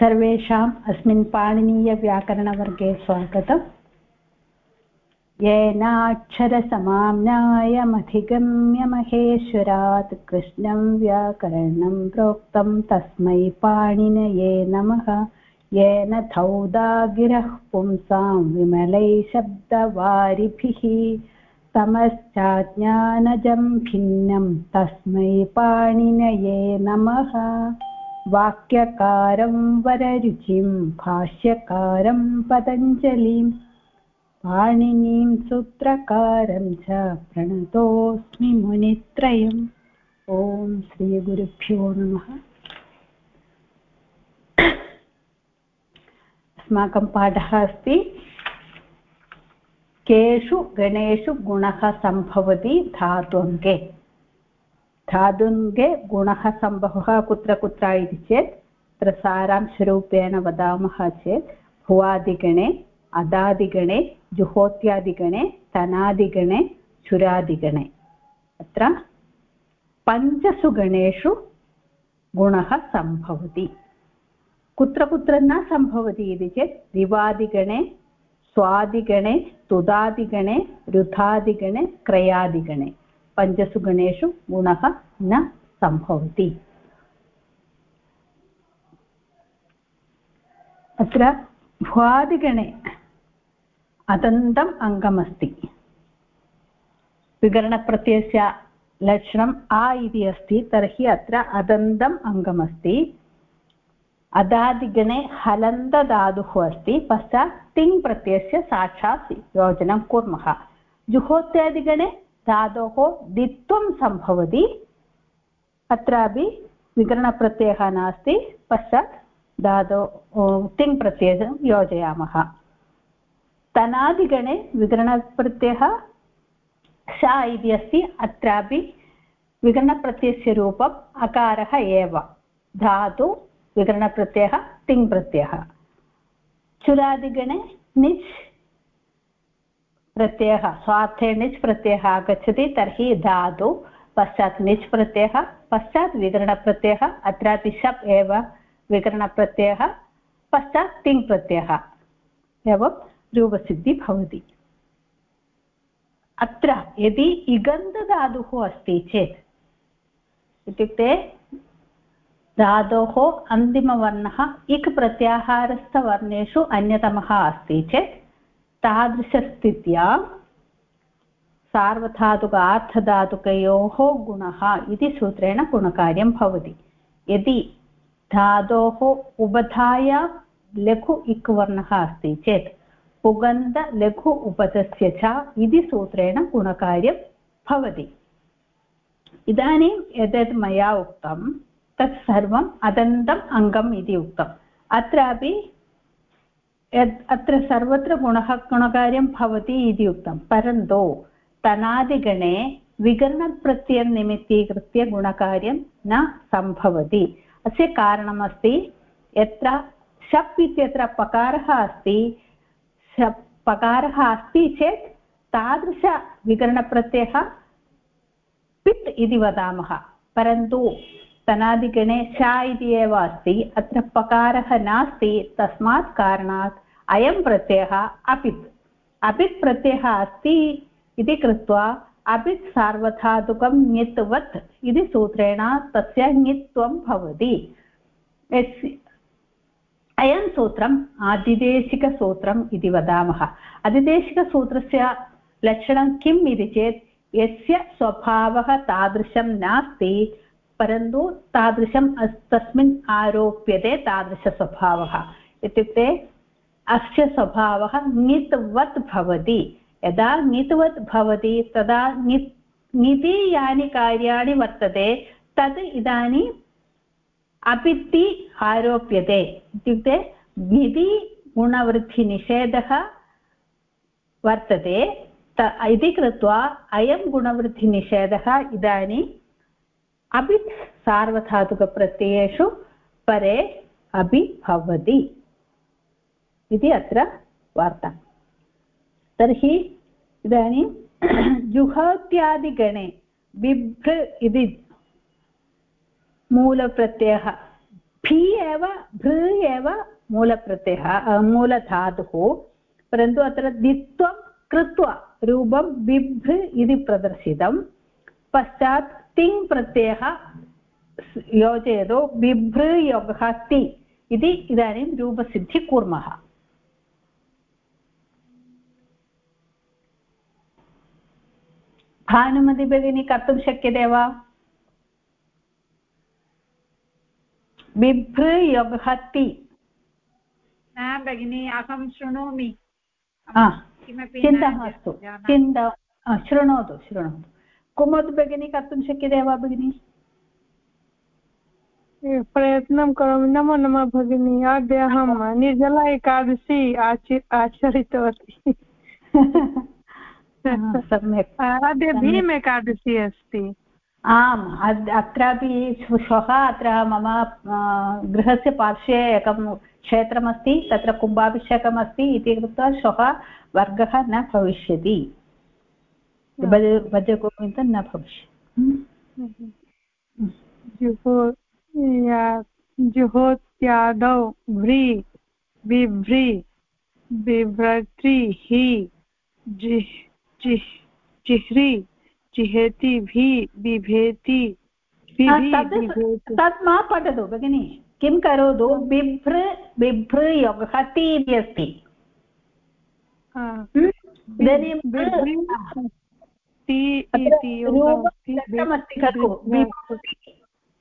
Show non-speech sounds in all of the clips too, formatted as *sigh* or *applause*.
सर्वेषाम् अस्मिन् पाणिनीयव्याकरणवर्गे स्वागतम्। येनाक्षरसमाम्नायमधिगम्य महेश्वरात् कृष्णं व्याकरणं प्रोक्तं तस्मै पाणिनये नमः। येन धौदागिरः पुंसां विमलै शब्दवारिभिः। तमश्चाज्ञानजं भिन्नं तस्मै पाणिनये नमः। वाक्यकारं वररुचिं, भाष्यकारं पतञ्जलिं, पाणिनीं सूत्रकारं च प्रणतोऽस्मि मुनित्रयम्। ॐ श्रीगुरुभ्यो नमः। अस्माकं पाठः अस्ति, केषु गणेषु गुणः सम्भवति धात्वङ्गे धातुङ्गे गुणः सम्भवः कुत्र कुत्र इति चेत्, तत्र सारांशरूपेण वदामः चेत्, भुवादिगणे, अदादिगणे, जुहोत्यादिगणे, तनादिगणे, चुरादिगणे। अत्र पञ्चसु गणेषु गुणः सम्भवति। कुत्र कुत्र न सम्भवति इति चेत्, दिवादिगणे, स्वादिगणे, तुदादिगणे रुधादिगणे क्रयादिगणे। पञ्चसु गणेषु गुणः न सम्भवति। अत्र भ्वादिगणे अदन्तम् अङ्गमस्ति। विकरणप्रत्ययस्य लक्षणम् आ इति अस्ति, तर्हि अत्र अदन्तम् अङ्गमस्ति। अदादिगणे हलन्तधातुः अस्ति, पश्चात् तिङ् प्रत्ययस्य साक्षात् योजनं कुर्मः। जुहोत्यादिगणे धातोः दित्वं सम्भवति। अत्रापि विकरणप्रत्ययः नास्ति, पश्चात् धातो तिङ् प्रत्ययं योजयामः। तनादिगणे विकरणप्रत्ययः श इति अस्ति, अत्रापि विकरणप्रत्ययस्य रूपम् अकारः एव। धातु, विकरणप्रत्ययः, तिङ् प्रत्ययः। चुरादिगणे निच् प्रत्ययः। स्वार्थे निच् प्रत्ययः आगच्छति, तर्हि धातु पश्चात् निच् प्रत्ययः पश्चात् विकरणप्रत्ययः, अत्रापि शप् एव विकरणप्रत्ययः, पश्चात् तिङ् प्रत्ययः एवं रूपसिद्धिः भवति। अत्र यदि इगन्धधातुः अस्ति चेत्, इत्युक्ते धातोः अन्तिमवर्णः इक् प्रत्याहारस्थवर्णेषु अन्यतमः अस्ति चेत् तादृशस्थित्यां सार्वधातुक आर्थधातुकयोः गुणः इति सूत्रेण गुणकार्यं भवति. यदि धातोः उपधायां लघु इक् वर्णः अस्ति चेत् पुगन्ध लघु उपधस्य च इति सूत्रेण गुणकार्यं भवति. इदानीं यद् मया उक्तं, तत् सर्वम् अदन्तम् अङ्गम् इति उक्तम्. अत्रापि यत् अत्र सर्वत्र गुणः गुणकार्यं भवति इति उक्तं। परन्तु तनादिगणे विकरणप्रत्ययं निमित्तीकृत्य गुणकार्यं न सम्भवति। अस्य कारणमस्ति, यत्र शप् इत्यत्र पकारः अस्ति, शप् पकारः अस्ति चेत् तादृशविकरणप्रत्ययः पित् इति वदामः। परन्तु तनादिगणे श इति एव अस्ति, अत्र पकारः नास्ति, तस्मात् कारणात् अयं प्रत्ययः अपित्। अपित् प्रत्ययः अस्ति इति कृत्वा अपित् सार्वधातुकं ङित्वत् इति सूत्रेण तस्य ङित्वं भवति। अयं सूत्रम् आदिदेशिकसूत्रम् इति वदामः। अधिदेशिकसूत्रस्य लक्षणं किम् इति चेत् यस्य स्वभावः तादृशं नास्ति, परन्तु तादृशम् तस्मिन् आरोप्यते तादृशस्वभावः। इत्युक्ते अस्य स्वभावः ङित्वत् भवति यदा ङित्वत् भवति तदा ङित् ङिति यानि कार्याणि वर्तते तद् इदानीम् अपिति आरोप्यते इत्युक्ते ङिति गुणवृद्धिनिषेधः वर्तते इति कृत्वा अयं गुणवृद्धिनिषेधः इदानीम् अपित् सार्वधातुकप्रत्ययेषु परे अपि भवति इति अत्र वार्ता। तर्हि इदानीं *clears throat* जुहोत्यादिगणे बिभ्र इति मूलप्रत्ययः फि एव, भृ एव मूलप्रत्ययः मूलधातुः, परन्तु अत्र द्वित्वं कृत्वा रूपं बिभ् इति प्रदर्शितं। पश्चात् तिङ् प्रत्ययः योजयतु बिभ्रयोगः ति इति इदानीं रूपसिद्धिः कुर्मः। भानुमति भगिनी कर्तुं शक्यते वा? बिभ्रयोगः ति न भगिनि अहं शृणोमि। चिन्ता मास्तु चिन्ता शृणोतु शृणोतु। कुमोतु भगिनी कर्तुं शक्यते वा भगिनी? प्रयत्नं करोमि। नमो नमः भगिनी। अद्य अहं निर्जला एकादशी आचि आचरितवती। *laughs* सम्यक्। अद्य भीम एकादशी अस्ति। आम् अत्रापि श्वः अत्र मम गृहस्य पार्श्वे एकं क्षेत्रमस्ति तत्र कुम्भाभिषेकम् अस्ति इति कृत्वा श्वः वर्गः न भविष्यति। भजगोविन्द न भविष्यति। जुहोत्यादौ व्री बिभ्री बिभ्रति हि जिह्री जिहेति भि बिभेति तत् मा पठतु भगिनि। किं करोतु बिभ्र बिभ्र योगः ति इति अस्ति इदानीं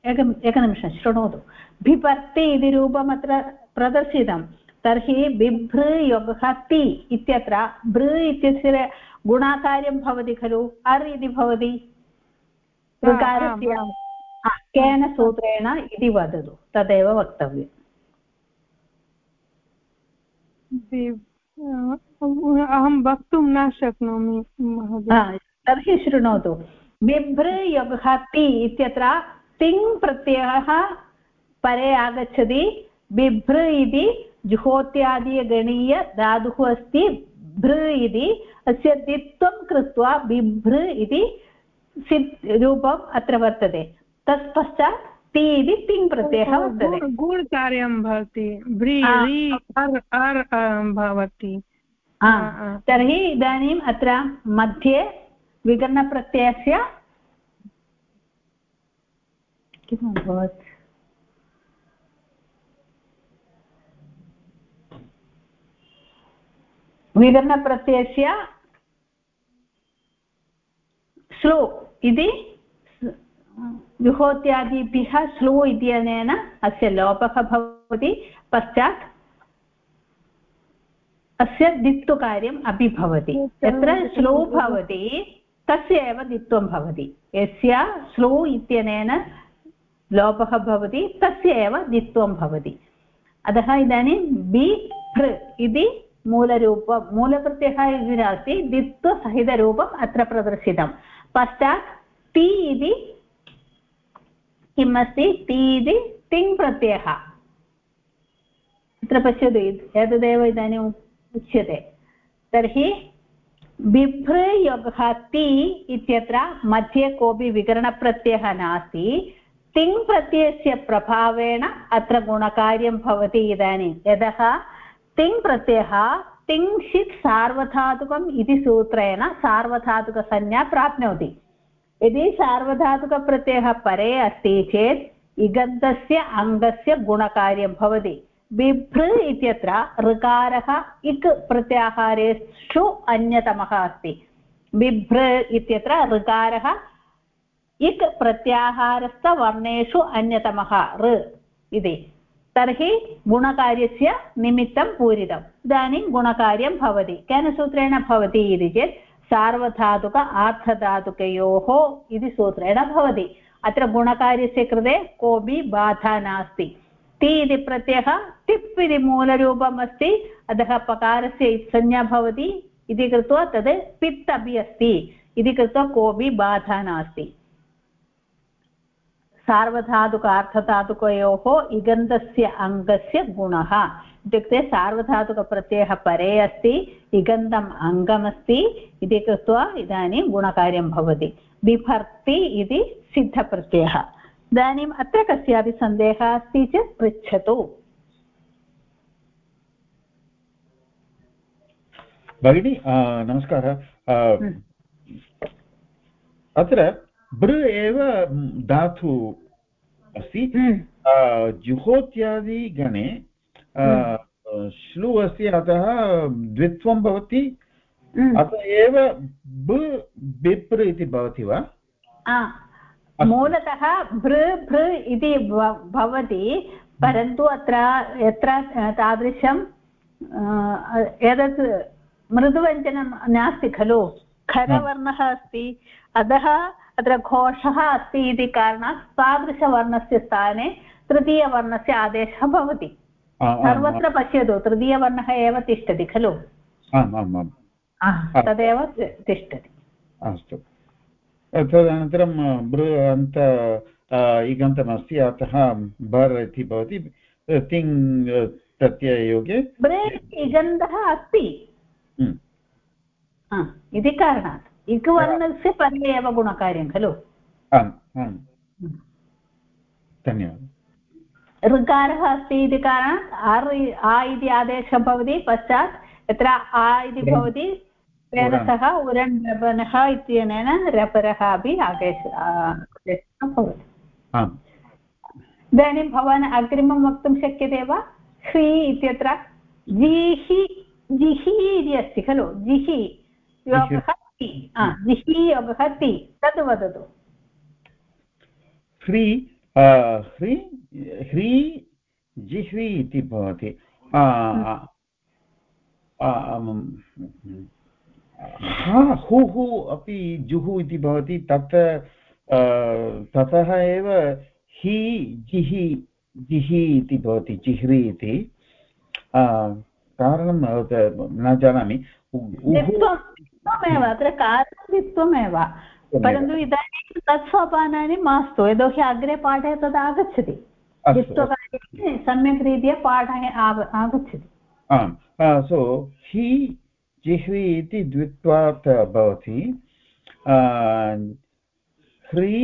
एकम् एकनिमिषं शृणोतु। बिभर्ति इति रूपम् अत्र प्रदर्शितं। तर्हि बिभृ योगः ति इत्यत्र भृ इत्यस्य गुणाकार्यं भवति खलु अर् इति भवति ऋकारस्य केन सूत्रेण इति वदतु तदेव वक्तव्यम् अहं वक्तुं न शक्नोमि तर्हि शृणोतु बिभ्र योगः ति इत्यत्र तिङ् प्रत्ययः परे आगच्छति बिभ्र इति जुहोत्यादिगणीय धातुः अस्ति भृ इति अस्य द्वित्वं कृत्वा बिभ्र इति रूपम् अत्र वर्तते। तत्पश्चात् ति इति तिङ् प्रत्ययः वर्तते। गुणकार्यं भवति। भवति। तर्हि इदानीम् अत्र मध्ये विकरणप्रत्ययस्य किम् अभवत्? विकरणप्रत्ययस्य स्लो इति जुहोत्यादिभ्यः स्लो इत्यनेन अस्य लोपः भवति, पश्चात् अस्य दित्वकार्यम् अपि भवति। यत्र स्लो भवति, तस्य एव दित्वं भवति। यस्य स्लो इत्यनेन लोपः भवति, तस्य एव दित्वं भवति। अतः इदानीं बि भृ इति मूलरूपं, मूलप्रत्ययः इति नास्ति दित्वसहितरूपम् अत्र प्रदर्शितं। पश्चात् ति इति किम् अस्ति ति इति तिङ् प्रत्ययः। अत्र पश्यतु एतदेव इदानीम् उच्यते। तर्हि बिभ्रयोगः ति इत्यत्र मध्ये कोऽपि विकरणप्रत्ययः नास्ति। तिङ् प्रत्ययस्य प्रभावेण अत्र गुणकार्यं भवति इदानीं। यतः तिङ् प्रत्ययः तिङ्क्षित् सार्वधातुकम् इति सूत्रेण सार्वधातुकसंज्ञा प्राप्नोति। यदि सार्वधातुकप्रत्ययः परे अस्ति चेत् इगन्तस्य अङ्गस्य गुणकार्यं भवति। बिभ्र इत्यत्र ऋकारः, इक् प्रत्याहारेषु अन्यतमः अस्ति। बिभ्र इत्यत्र ऋकारः, इक् प्रत्याहारस्थवर्णेषु अन्यतमः ऋ इति। तर्हि गुणकार्यस्य निमित्तं पूरितम्। इदानीं गुणकार्यं भवति। केन सूत्रेण भवति इति चेत्, सार्वधातुक आर्थधातुकयोः इति सूत्रेण भवति। अत्र गुणकार्यस्य कृते कोऽपि बाधा नास्ति। ति इति प्रत्ययः टिप् इति मूलरूपम् अस्ति अतः पकारस्य संज्ञा भवति। इति कृत्वा तद् पित् अपि अस्ति। इति कृत्वा कोऽपि बाधा नास्ति। सार्वधातुक अर्थधातुकयोः इगन्धस्य अङ्गस्य गुणः इत्युक्ते सार्वधातुकप्रत्ययः परे अस्ति इगन्धम् अङ्गमस्ति इति कृत्वा इदानीं गुणकार्यं भवति। बिभर्ति इति सिद्धप्रत्ययः। इदानीम् अत्र कस्यापि सन्देहः अस्ति चेत् पृच्छतु। भगिनी नमस्कारः। हम्म। अत्र बृ एव धातु अस्ति हम्म। जुहोत्यादिगणे श्लु अस्ति अतः द्वित्वं भवति। हम्म। अत एव ब बिप्र इति भवति वा? मूलतः भृ भृ इति भ- भवति परन्तु अत्र यत्र तादृशं एतत् मृदुव्यञ्जनं नास्ति खलु। खरवर्णः अस्ति। अतः अत्र घोषः अस्ति इति कारणात् तादृशवर्णस्य स्थाने तृतीयवर्णस्य आदेशः भवति। सर्वत्र पश्यतु तृतीयवर्णः एव तिष्ठति खलु? तदेव तिष्ठति। अस्तु। तदनन्तरं बृ अन्त इगन्तमस्ति अतः बर् इति भवति। तिङ् प्रत्यययोगे ब्रेक् इगन्धः अस्ति। इति कारणात्। इक्वर्णस्य परे एव गुणकार्यं खलु आम् आम् धन्यवादः ऋकारः अस्ति इति कारणात् आर् आ इति आदेशः भवति पश्चात् यत्र आ इति भवति तेन उरन्। सह रपनः इत्यनेन रपरः अपि आदेश भवति इदानीं भवान् अग्रिमं वक्तुं शक्यते वा ह्री इत्यत्र जिहि जिहि इति अस्ति खलु जिहि योगः ति जिहि ति तद् वदतु। ह्री ह्री ह्री जिह्वी इति भवति। आ, आ, आम्, हा हुः अपि जुः इति भवति तत् ततः एव हि जिहि जिहि इति भवति जिह्री इति। कारणं न जानामि। द्वित्वमेव अत्र कारणं द्वित्वमेव परन्तु इदानीं तत् सोपानानि मास्तु यतोहि अग्रे पाठे तद् आगच्छति। सम्यक् रीत्या पाठः आगच्छति। आम् सो हि जिह्वी इति द्वित्वात् भवति। ह्री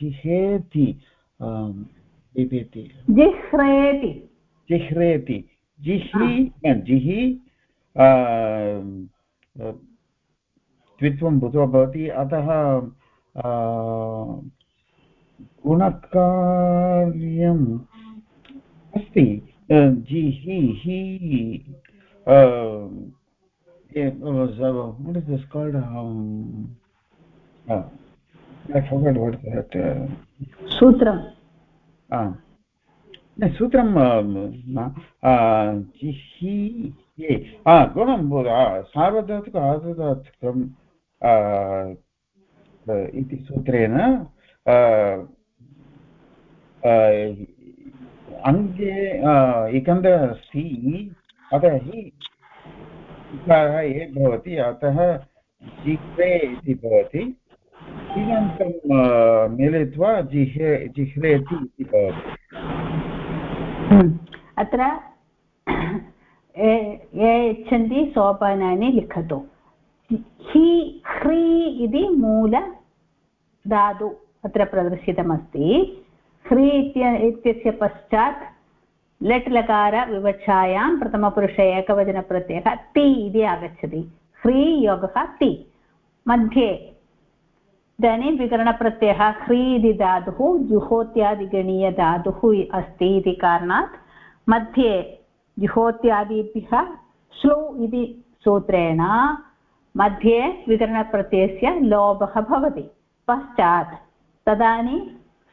जिहेति जिह्रेति जिह्रेति। जिहि जिहि द्वित्वं भूत्वा भवति। अतः गुणकार्यम् अस्ति। जि हि हि सूत्रं सूत्रं जिहि गुणं सार्वधातुक आर्धधातुकं इति सूत्रेण अङ्गे इकन्द अस्ति अतः हि इकारः ए भवति, अतः जिह्रे इति भवति इदन्तं मिलित्वा जिह्रे जिह्रेति इति भवति। अत्र ये यच्छन्ति सोपानानि लिखतु हि ह्री इति मूल धातु अत्र प्रदर्शितमस्ति ह्री इत्य इत्यस्य पश्चात् लट् लकार विवक्षायां प्रथमपुरुषे एकवचनप्रत्ययः ति इति आगच्छति ह्री योगः ति मध्ये इदानीं विकरणप्रत्ययः ह्री इति धातुः जुहोत्यादिगणीयधातुः अस्ति इति कारणात् मध्ये जुहोत्यादिभ्यः श्लु इति सूत्रेण मध्ये विकरणप्रत्ययस्य लोभः भवति, पश्चात् तदानीं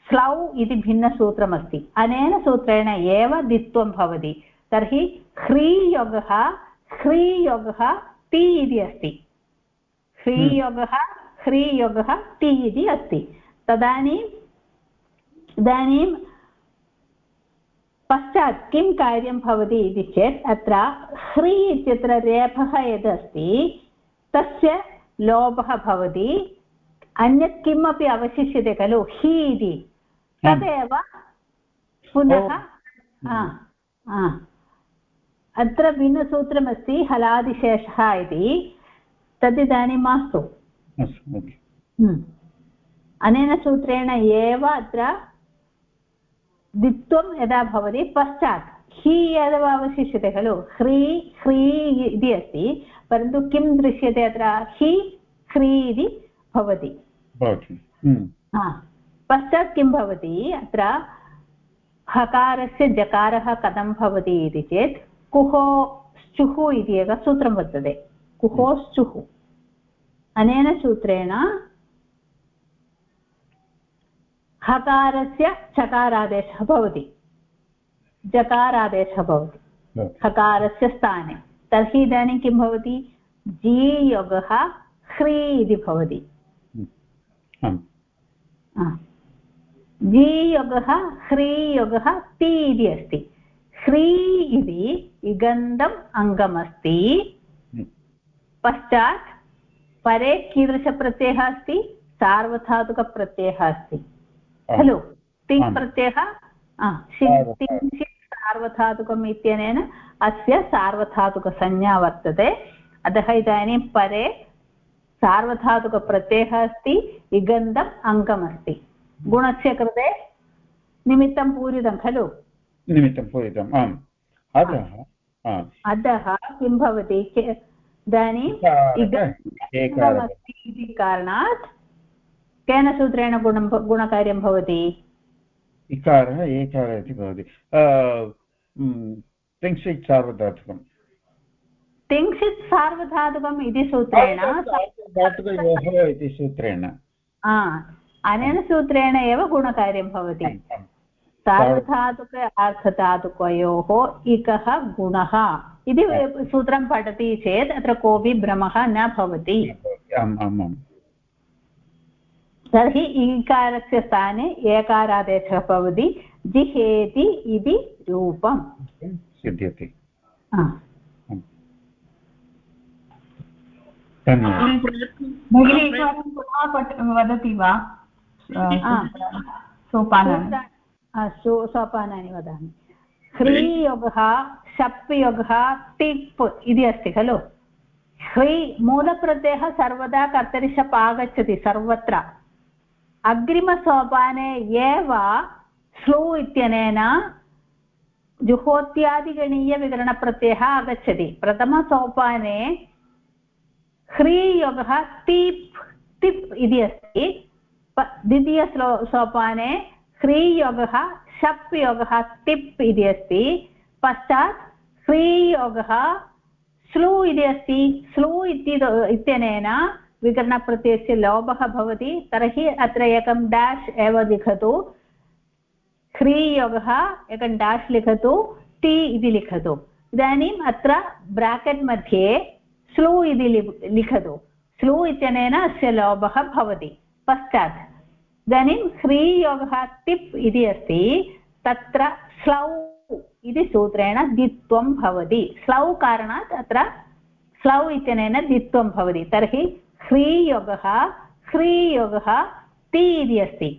स्लौ इति भिन्नसूत्रमस्ति। अनेन सूत्रेण एव द्वित्वं भवति, तर्हि ह्रीयोगः ह्रीयोगः ति इति अस्ति। ह्रीयोगः ह्रीयोगः ति इति अस्ति। तदानीम् इदानीं पश्चात् किं कार्यं भवति इति चेत् अत्र ह्री इत्यत्र रेफः यदस्ति तस्य लोभः भवति। अन्यत् किमपि अवशिष्यते खलु? हि इति। तदेव पुनः आ, आ. अत्र भिन्नसूत्रमस्ति हलादिशेषः इति। तदिदानीं मास्तु। अस्तु। अनेन सूत्रेण एव अत्र द्वित्वं यदा भवति पश्चात् हि एव अवशिष्यते खलु? ह्री ह्री इति अस्ति परन्तु किं दृश्यते अत्र? हि ह्री इति भवति। हम्म। पश्चात् किं भवति? अत्र हकारस्य जकारः कथं भवति इति चेत् कुहो स्चुः इति एकं सूत्रं वर्तते। कुहोश्चुः। अनेन सूत्रेण हकारस्य चकारादेशः भवति। जकारादेशः भवति। हकारस्य स्थाने। तर्हि इदानीं किं भवति? जीयोगः ह्री इति भवति। जीयोगः ह्रीयोगः ति इति अस्ति। ह्री इति इगन्धम् अङ्गमस्ति। पश्चात् परे कीदृशप्रत्ययः अस्ति? सार्वधातुकप्रत्ययः अस्ति। खलु? तिङ् प्रत्ययः? सार्वधातुकम्. इत्यनेन अस्य सार्वधातुकसंज्ञा वर्तते। अतः इदानीं परे सार्वधातुकप्रत्ययः अस्ति इगन्धम् अङ्गमस्ति। गुणस्य कृते निमित्तं पूरितं खलु? निमित्तं पूरितम् आम्। अतः अतः किं भवति? इदानीम् इति कारणात् केन सूत्रेण गुणं गुणकार्यं भवति? इकारः एकारः इति भवति। तिङ्क्षित् सार्वधातुकं तिङ्क्षित् सार्वधातुकम्। इति सूत्रेण। धातुकयोः इति सूत्रेण। अनेन सूत्रेण एव गुणकार्यं भवति। सार्वधातुक अर्थधातुकयोः इकः गुणः इति सूत्रं पठति चेत् अत्र कोऽपि भ्रमः न भवति। आम् आम् आम्। तर्हि ईकारस्य स्थाने एकारादेशः भवति जिहेति इति रूपम्। सिद्ध्यति। भगिनी एकवारं पुनः वदति वा? सोपानानि। सोपानानि वदामि। ह्रीयोगः शप् योगः टिप् इति अस्ति खलु? ह्री मूलप्रत्ययः सर्वदा कर्तरिशप् आगच्छति सर्वत्र। अग्रिमसोपाने एव स्लू इत्यनेन जुहोत्यादिगणीयविकरणप्रत्ययः आगच्छति। प्रथमसोपाने ह्रीयोगः टीप् टिप् इति अस्ति। द्वितीयश्लो सोपाने ह्रीयोगः शप् योगः टिप् इति अस्ति। पश्चात् ह्रीयोगः स्लू इति अस्ति। स्लू इत्यनेन विकरणप्रत्ययस्य लोभः भवति, तर्हि अत्र एकं डाश् एव लिखतु ह्रीयोगः एकं डाश् लिखतु टि इति लिखतु। इदानीम् अत्र ब्राकेट् मध्ये स्लू इति लिखतु। स्लू इत्यनेन अस्य लोभः भवति। पश्चात्, इदानीं ह्रीयोगः टिप् इति अस्ति, तत्र स्लौ इति सूत्रेण द्वित्वं भवति। स्लौ कारणात् अत्र स्लौ इत्यनेन द्वित्वं भवति। तर्हि ह्रीयोगः ह्रीयोगः ति इति अस्ति।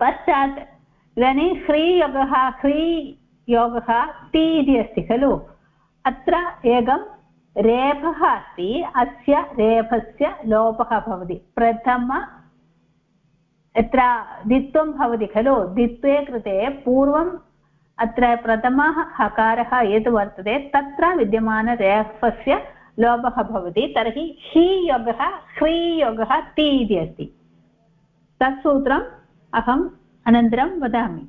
पश्चात् इदानीं ह्रीयोगः ह्रीयोगः ति इति अस्ति खलु। अत्र एकं रेफः अस्ति, अस्य रेफस्य लोपः भवति। प्रथम यत्र द्वित्वं भवति खलु। द्वित्वे कृते पूर्वम् अत्र प्रथमः हकारः यद् वर्तते, तत्र विद्यमानरेफस्य लोभः भवति तर्हि हि योगः ह्री योगः ति इति अस्ति। तत् सूत्रम् अहम् अनन्तरं वदामि।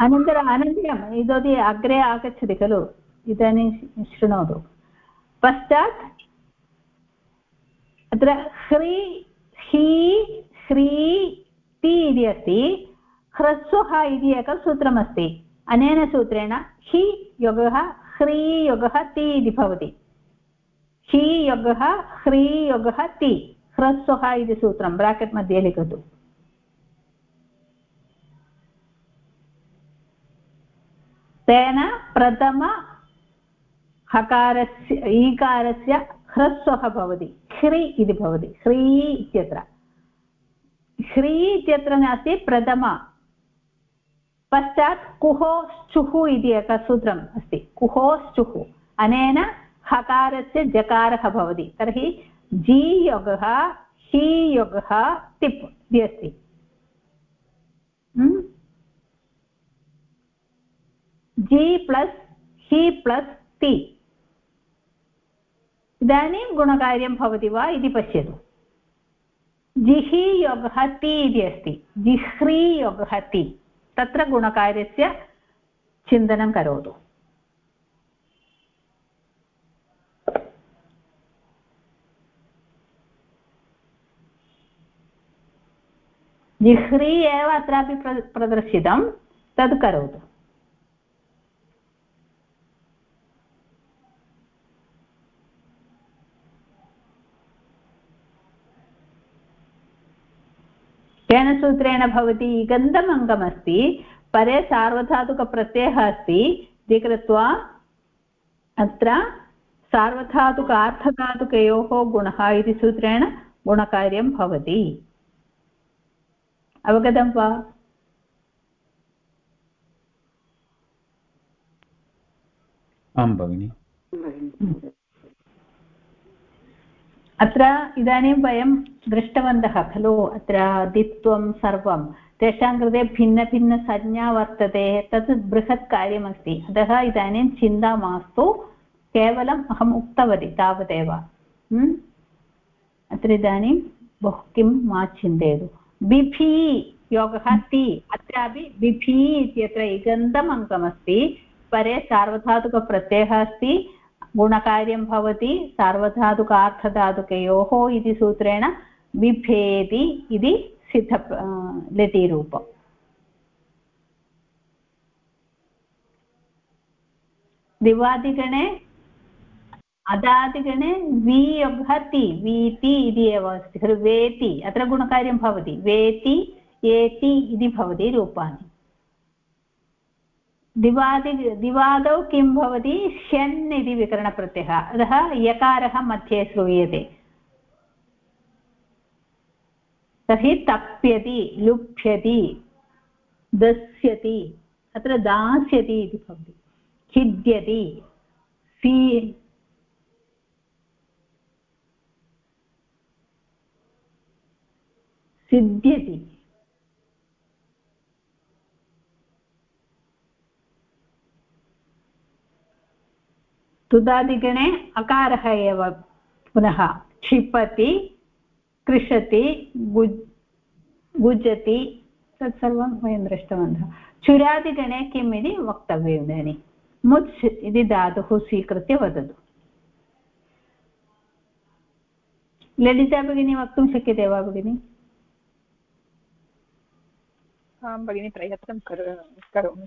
अनन्तरम् अनन्तरम् इतोपि अग्रे आगच्छति खलु इदानीं शृणोतु। पश्चात् अत्र ह्री हि ह्री ति इति अस्ति, ह्रस्वः इति एकं सूत्रमस्ति। अनेन सूत्रेण हि योगः, ह्री योगः, ति इति भवति। हि योगः, ह्री ति, ह्रस्वः इति सूत्रं ब्राकेट् मध्ये लिखतु। तेन प्रथम हकारस्य, ईकारस्य ह्रस्वः भवति, ह्रि इति भवति, ह्री इत्यत्र। ह्री इत्यत्र नास्ति प्रथमा. पश्चात् कुहोश्चुः इति एकं सूत्रम् अस्ति. कुहोश्चुः. अनेन हकारस्य जकारः भवति. तर्हि जी योगः हि योगः तिप् इति अस्ति. जि प्लस्, हि प्लस्, ति. इदानीं गुणकार्यं भवति वा इति पश्यतु. जिहि योगः इति अस्ति। जिह्री योगः ति तत्र गुणकार्यस्य चिन्तनं करोतु। जिह्री एव अत्रापि प्रदर्शितं। तद् करोतु। केन सूत्रेण भवति इगन्तम् अङ्गमस्ति परे सार्वधातुकप्रत्ययः अस्ति। इति कृत्वा अत्र सार्वधातुकार्थधातुकयोः गुणः इति सूत्रेण गुणकार्यं भवति। अवगतं वा? आं भगिनि। अत्र इदानीं वयं दृष्टवन्तः खलु अत्र दित्वं सर्वं। तेषां कृते भिन्नभिन्नसंज्ञा वर्तते, तत् बृहत् कार्यमस्ति। अतः इदानीं चिन्ता मास्तु, केवलम् अहम् उक्तवती तावदेव। अत्र इदानीं बहु किं मा चिन्तयतु। बिभि योगः ति। अत्रापि बिभि इत्यत्र इगन्तम् अङ्कमस्ति। परे सार्वधातुकप्रत्ययः अस्ति। गुणकार्यं भवति, सार्वधातुकार्थधातुकयोः इति सूत्रेण बिभेति इति सिद्ध लिटिरूपम् दिवादिगणे, अदादिगणे वियोगति वीति इति एव अस्ति खलु, वेति, अत्र गुणकार्यं भवति, वेति एति इति भवति रूपाणि। दिवादि दिवादौ किं भवति? ष्यन् इति विकरणप्रत्ययः। अतः यकारः मध्ये श्रूयते। तर्हि तप्यति लुप्यति दस्यति, अत्र दास्यति इति भवति। खिद्यति सी सिद्ध्यति। तुदादिगणे अकारः एव पुनः क्षिपति कृषति गुज् गुजति तत्सर्वं वयं दृष्टवन्तः। चुरादिगणे किम् इति वक्तव्यम् इदानीं। मुच् इति धातुः स्वीकृत्य वदतु। ललिता भगिनी वक्तुं शक्यते वा भगिनि? आं भगिनि प्रयत्नं करोमि।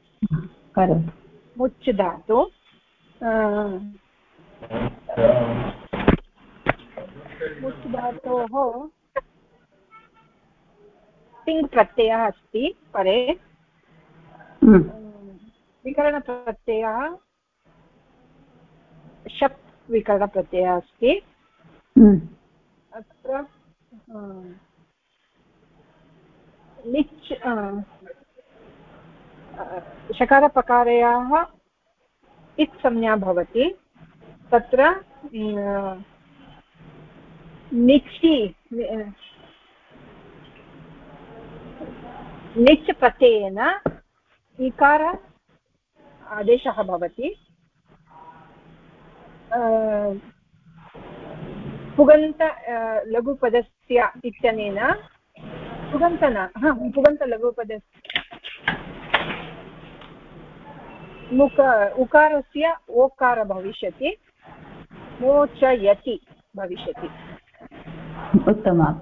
करोतु। मुच् धातु। मुच् धातोः तिङ् प्रत्ययः अस्ति परे हम्म। विकरणप्रत्ययः शप् विकरणप्रत्ययः अस्ति हम्म। अत्र निच् शकारपकारयाः इत् संज्ञा भवति। तत्र निचि निच् प्रत्ययेन इकार आदेशः भवति। पुगन्त लघुपदस्य इत्यनेन पुगन्त न हा पुगन्तलघुपदस्य मुख, उकारस्य ओकार भविष्यति, मोचयति भविष्यति। उत्तमम्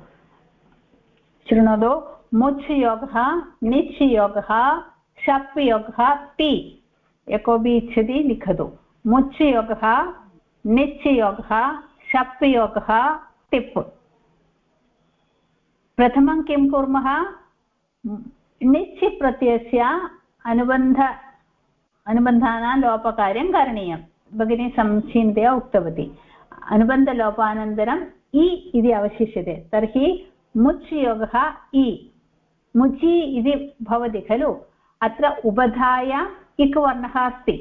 शृणोतु मुच् योगः निच् योगः शप् योगः ति। यः कोऽपि इच्छति, लिखतु। मुच् योगः निच् योगः शप् योगः टिप् प्रथमं किं कुर्मः? निच् प्रत्ययस्य अनुबन्ध अनुबन्धानां लोपकार्यं करणीयं भगिनी समीचीनतया उक्तवती अनुबन्धलोपानन्तरम् इ इति अवशिष्यते तर्हि मुच् योगः इ मुचि इति भवति खलु अत्र उबधायाम् इक् वर्णः अस्ति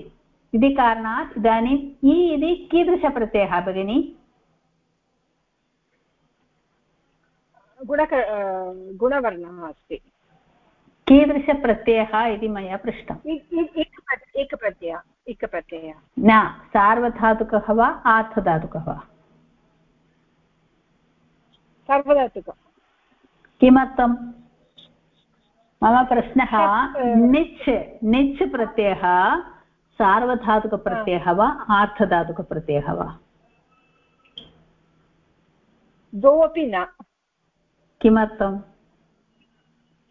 इति कारणात् इदानीम् इ इति कीदृशप्रत्ययः भगिनि गुणक गुणवर्णः अस्ति कीदृशप्रत्ययः इति मया पृष्टम्। एकप्रत्ययः एकप्रत्ययः न सार्वधातुकः वा आर्थधातुकः वा? सार्वधातुक। किमर्थं मम प्रश्नः निच् निच् प्रत्ययः सार्वधातुकप्रत्ययः वा आर्थधातुकप्रत्ययः वा? द्वौ अपि न। किमर्थं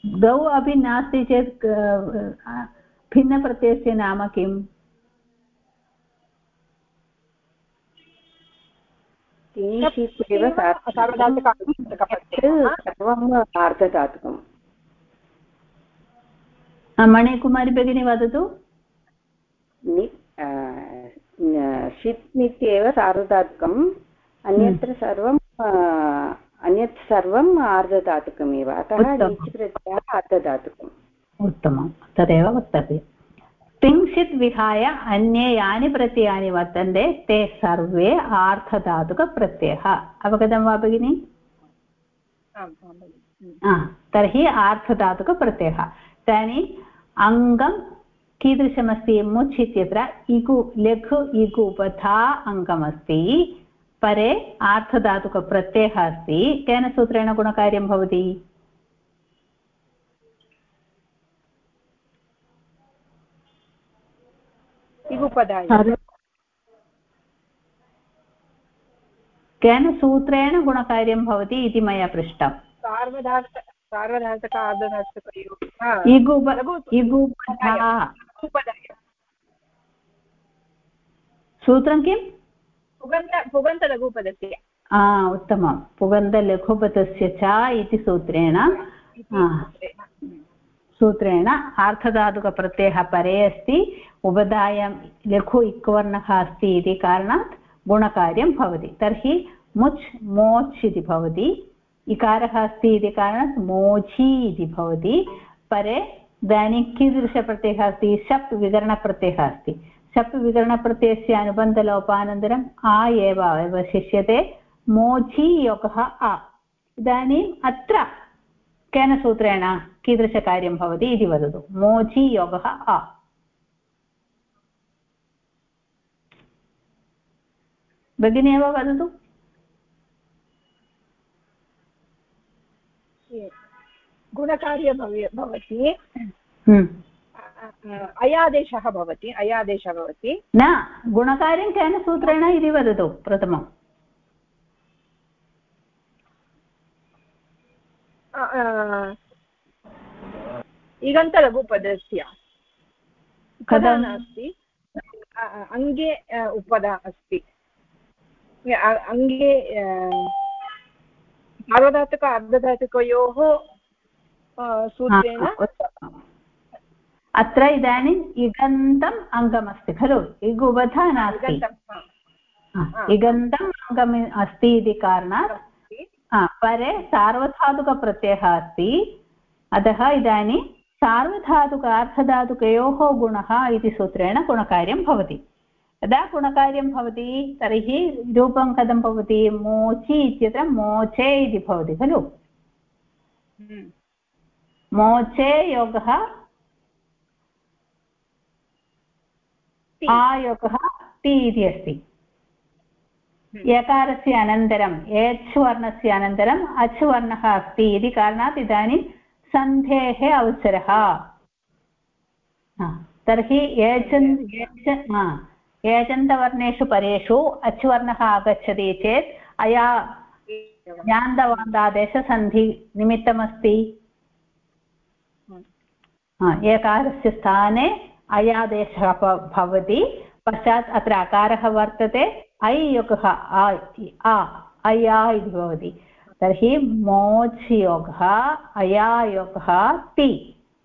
द्वौ अपि नास्ति चेत् भिन्नप्रत्ययस्य नाम किम्? सर्वम् आर्धधातुकम् मणिकुमारी भगिनी वदतु। षित् इत्येव सार्वधातुकम् अन्यत्र सर्वं अन्यत् सर्वम् आर्धधातुकमेव अतः नीच् प्रत्ययः आर्धधातुकम् उत्तमं तदेव वक्तव्यं तिंशित् विहाय अन्ये यानि प्रत्ययानि वर्तन्ते ते सर्वे आर्थधातुकप्रत्ययः अवगतं वा भगिनि? तर्हि आर्थधातुकप्रत्ययः इदानीम् अङ्गं कीदृशमस्ति? मुच् इत्यत्र इगु लघु इगुपथा अङ्गमस्ति। परे आर्थधातुकप्रत्ययः अस्ति केन सूत्रेण गुणकार्यं भवति? केन सूत्रेण गुणकार्यं भवति इति मया पृष्टम्। सूत्रं किम्? पुगन्त पुगन्तलघुपदस्य। उत्तमं। पुगन्तलघुपदस्य च इति सूत्रेण सूत्रेण आर्थधातुकप्रत्ययः परे अस्ति उपधायां लघु इक्वर्णः अस्ति इति कारणात् गुणकार्यं भवति। तर्हि मुच् मोच् इति भवति इकारः अस्ति इति कारणात् मोचि इति भवति। परे इदानीं कीदृशप्रत्ययः अस्ति शप् विकरणप्रत्ययः अस्ति। शप् विकरणप्रत्ययस्य अनुबन्धलोपानन्तरम् आ एव अवशिष्यते मोचि योगः आ इदानीम् अत्र केन सूत्रेण कीदृशकार्यं भवति इति वदतु मोचि योगः आ भगिनी एव वदतु गुणकार्य भवति। अयादेशः भवति अयादेशः भवति न गुणकार्यं केन सूत्रेण इति वदतु प्रथमम् इगन्तलघुपदस्य कदा नास्ति अङ्गे उपदा अस्ति अङ्गे सार्वधातुक अर्धधातुकयोः सूत्रेण अत्र इदानीम् इगन्तम् अङ्गमस्ति खलु? इगुबधा नास्ति। इगन्तम् अङ्गम् अस्ति इति कारणात् परे सार्वधातुकप्रत्ययः अस्ति। अतः इदानीं सार्वधातुक अर्थधातुकयोः गुणः इति सूत्रेण गुणकार्यं भवति। यदा गुणकार्यं भवति तर्हि रूपं कथं भवति? मोचि इत्यत्र मोचे इति भवति खलु। हम्म। मोचे योगः आयोगः टि इति अस्ति। हम्म। यकारस्य अनन्तरम् एच् वर्णस्य अनन्तरम् अच् वर्णः अस्ति इति कारणात् इदानीं सन्धेः अवसरः। तर्हि एचन् एजन्तवर्णेषु परेषु अच्वर्णः आगच्छति चेत् अया ज्ञान्तवान्तादेशसन्धि निमित्तमस्ति। एकारस्य स्थाने अयादेशः भवति। पश्चात् अत्र अकारः वर्तते। ऐ योगः अया इति भवति। तर्हि मोच् योगः अयायोगः ति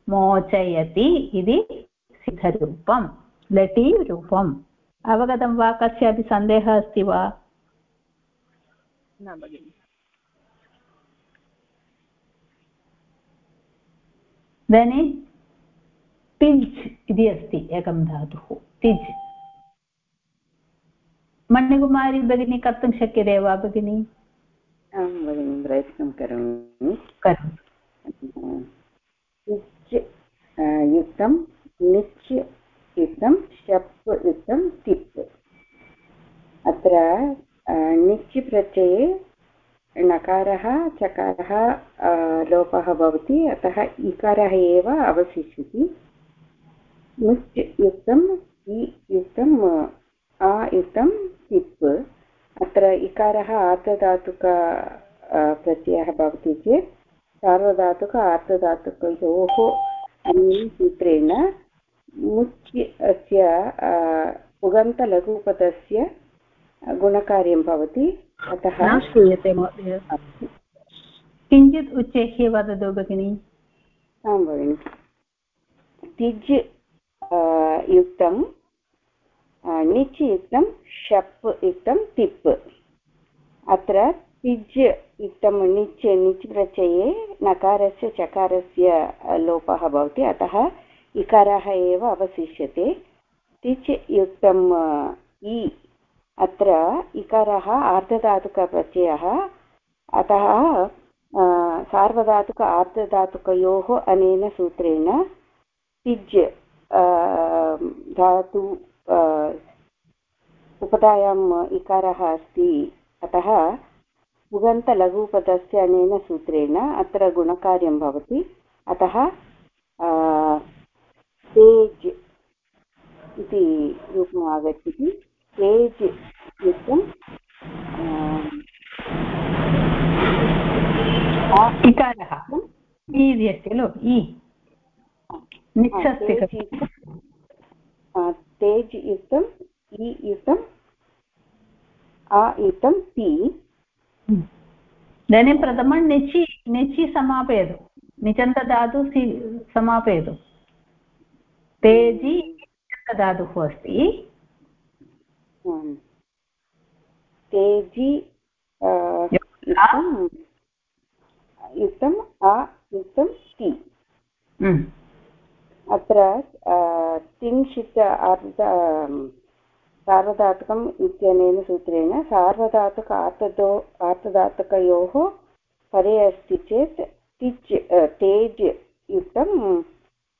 मोचयति इति सिद्धरूपं लटी रूपम् अवगतं वा? कस्यापि सन्देहः अस्ति वा? न भगिनि। इदानीं तिज् इति अस्ति एकं धातुः तिज्। मण्णकुमारी भगिनी कर्तुं शक्यते वा भगिनी? आं भगिनि प्रयत्नं करोमि। इच् युक्तं निच् युक्तं शप् युक्तं तिप्। अत्र निच् प्रत्यये नकारः चकारः लोपः भवति अतः इकारः एव अवशिष्यति। मुच् युक्तम् इ युक्तम् आ युक्तं तिप्। अत्र इकारः आर्धधातुक प्रत्ययः भवति चेत् सार्वधातुक आर्धधातुकयोः सूत्रेण मुच् अस्य उगन्तलघुपदस्य गुणकार्यं भवति। अतः न श्रूयते महोदय। किञ्चित् उच्चैः वदतु भगिनि। आं भगिनि। तिज् युक्तं निच् युक्तं शप् युक्तं तिप् अत्र तिज् युक्तं निच् निच् प्रत्यये नकारस्य चकारस्य लोपः भवति अतः इकारः एव अवशिष्यते तिच् युक्तं इ अत्र इकारः आर्धधातुकप्रत्ययः अतः सार्वधातुक आर्धधातुकयोः अनेन सूत्रेण तिज् धातु उपधायाम् इकारः अस्ति। अतः उगन्तलघुपदस्य अनेन सूत्रेण अत्र गुणकार्यं भवति। अतः तेज् इति रूपम् आगच्छति। तेज् युक्तं इकारः। खलु? इ। निच् अस्ति तेज् युक्तम् इ युक्तम् आ युक्तं ति इदानीं प्रथमं निचि निचि समापयतु। निचन्तधातु सि समापयतु। तेजि धातुः अस्ति। तेजि युक्तम् आ युक्तं ति अत्र तिंशित् अर्ध सार्वधातुकम् इत्यनेन सूत्रेण सार्वधातुक आर्तदो आर्तधातुकयोः परे अस्ति चेत् तिच् तेज् युक्तम्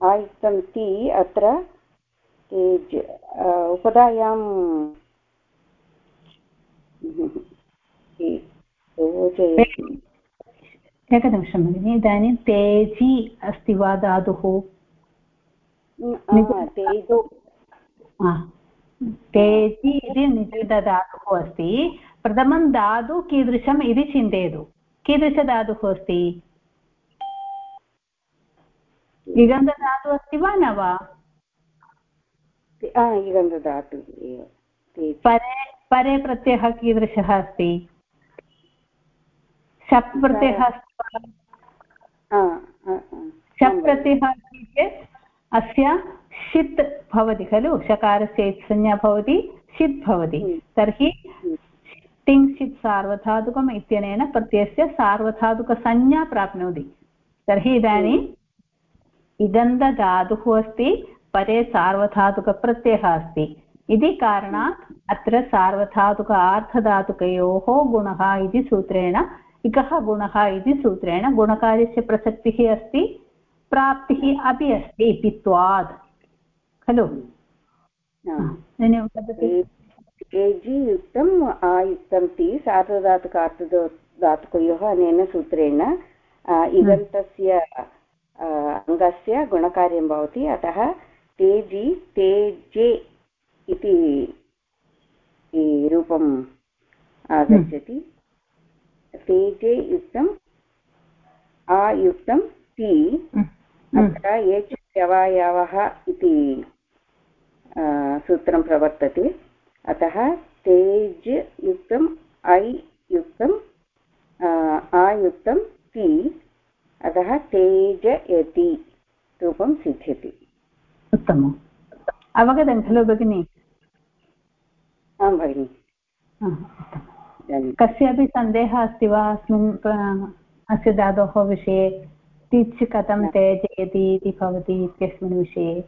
आयुक्तं ति अत्र तेज् उपधायां एकनिमिषं भगिनि, इदानीं तेजि अस्ति वा धातुः? तेजो तेजि इति निषिद्धधातुः अस्ति प्रथमं धातु कीदृशम् इति चिन्तयतु कीदृशधातुः अस्ति इगन्धधातुः अस्ति वा न वा इगन्धधातु परे परे प्रत्ययः कीदृशः अस्ति शप् प्रत्ययः अस्ति वा शप् प्रत्ययः अस्ति चेत् अस्य षित् भवति खलु? शकारस्य संज्ञा भवति षित् भवति। तर्हि तिङ्क्षित् सार्वधातुकम् इत्यनेन प्रत्ययस्य सार्वधातुकसंज्ञा प्राप्नोति। तर्हि इदानीम् इगन्धधातुः अस्ति परे सार्वधातुकप्रत्ययः अस्ति। इति कारणात् अत्र सार्वधातुक आर्धधातुकयोः गुणः इति सूत्रेण इकः गुणः इति सूत्रेण गुणकार्यस्य प्रसक्तिः अस्ति। प्राप्तिः अपि अस्ति पित्वात्। खलु? एजि युक्तम् आयुक्तं ति सार्धधातुकार्थदो धातुकयोः अनेन सूत्रेण इगन्तस्य अङ्गस्य गुणकार्यं भवति। अतः तेजि तेजे इति रूपम् आगच्छति। तेजे युक्तम् आयुक्तं ति अत्र एच् व्यवायावः इति सूत्रं प्रवर्तते। अतः तेज् युक्तम् ऐ युक्तम् आयुक्तं ति। अतः तेजयति रूपं सिद्ध्यति। उत्तमम्। अवगतं खलु भगिनि? आं भगिनि। कस्यापि सन्देहः अस्ति वा? अस्मिन् अस्य धातोः विषये टिच् कथं त्यजयति इति भवति इत्यस्मिन् विषये।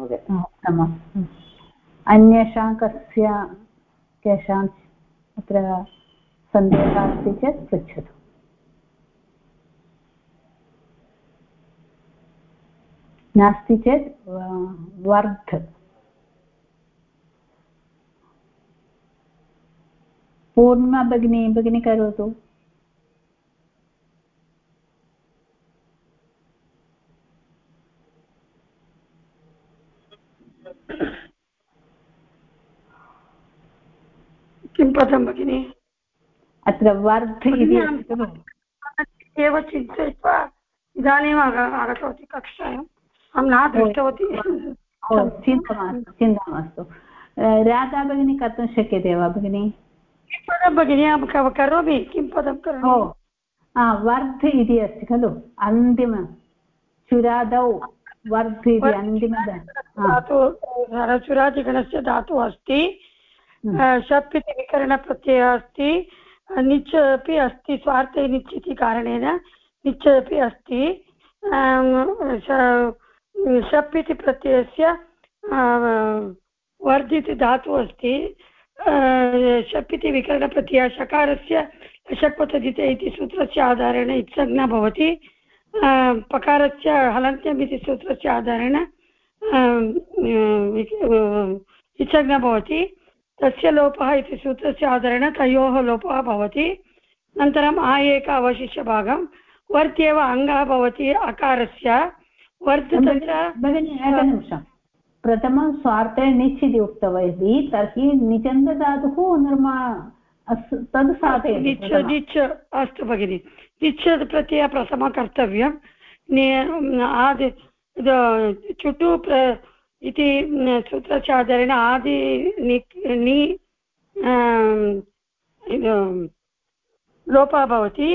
उत्तमम्। अन्येषां कस्य केषाम् अत्र सन्देहः अस्ति चेत् पृच्छतु। नास्ति चेत् वर्ध्। पूर्णा भगिनी भगिनी करोतु। किं पदं भगिनि अत्र वर्ध् इति एव चिन्तयित्वा इदानीम् आगतवती कक्षायाम् अहं न दृष्टवती चिन्ता मास्तु चिन्ता मास्तु राधा भगिनी कर्तुं शक्यते वा भगिनि किं पदं भगिनि अहं करोमि किं पदं करोमि वर्ध् इति अस्ति खलु अन्तिम चुरादौ वर्ध् इति अन्तिम धातु चुरादिगणस्य धातुः अस्ति हम्म। शप् इति विकरणप्रत्ययः अस्ति निच् अपि अस्ति स्वार्थे निच् इति कारणेन निच् अपि अस्ति शप् इति प्रत्ययस्य वर्ध् इति धातुः अस्ति। शप् इति विकरणप्रत्ययः शकारस्य शक्वतदिते इति सूत्रस्य आधारेण इत्संज्ञा भवति। पकारस्य हलन्त्यम् इति सूत्रस्य आधारेण इत्संज्ञा भवति। तस्य लोपः इति सूत्रस्य आधारेण तयोः लोपः भवति। अनन्तरम् आ एक अवशिष्यभागं वर्त्येव अङ्गः भवति अकारस्य। वर्त् तत्र भगिनि एकनिमिषं प्रथमं स्वार्थे निच् इति उक्तवती तर्हि निचन्दधातुः निर्मा तद् साधयति निच् निच् अस्तु भगिनि। निच् प्रत्ययः प्रथमः कर्तव्यं आदि चुटु इति सूत्रस्य आधारेण आदि नि लोपः भवति।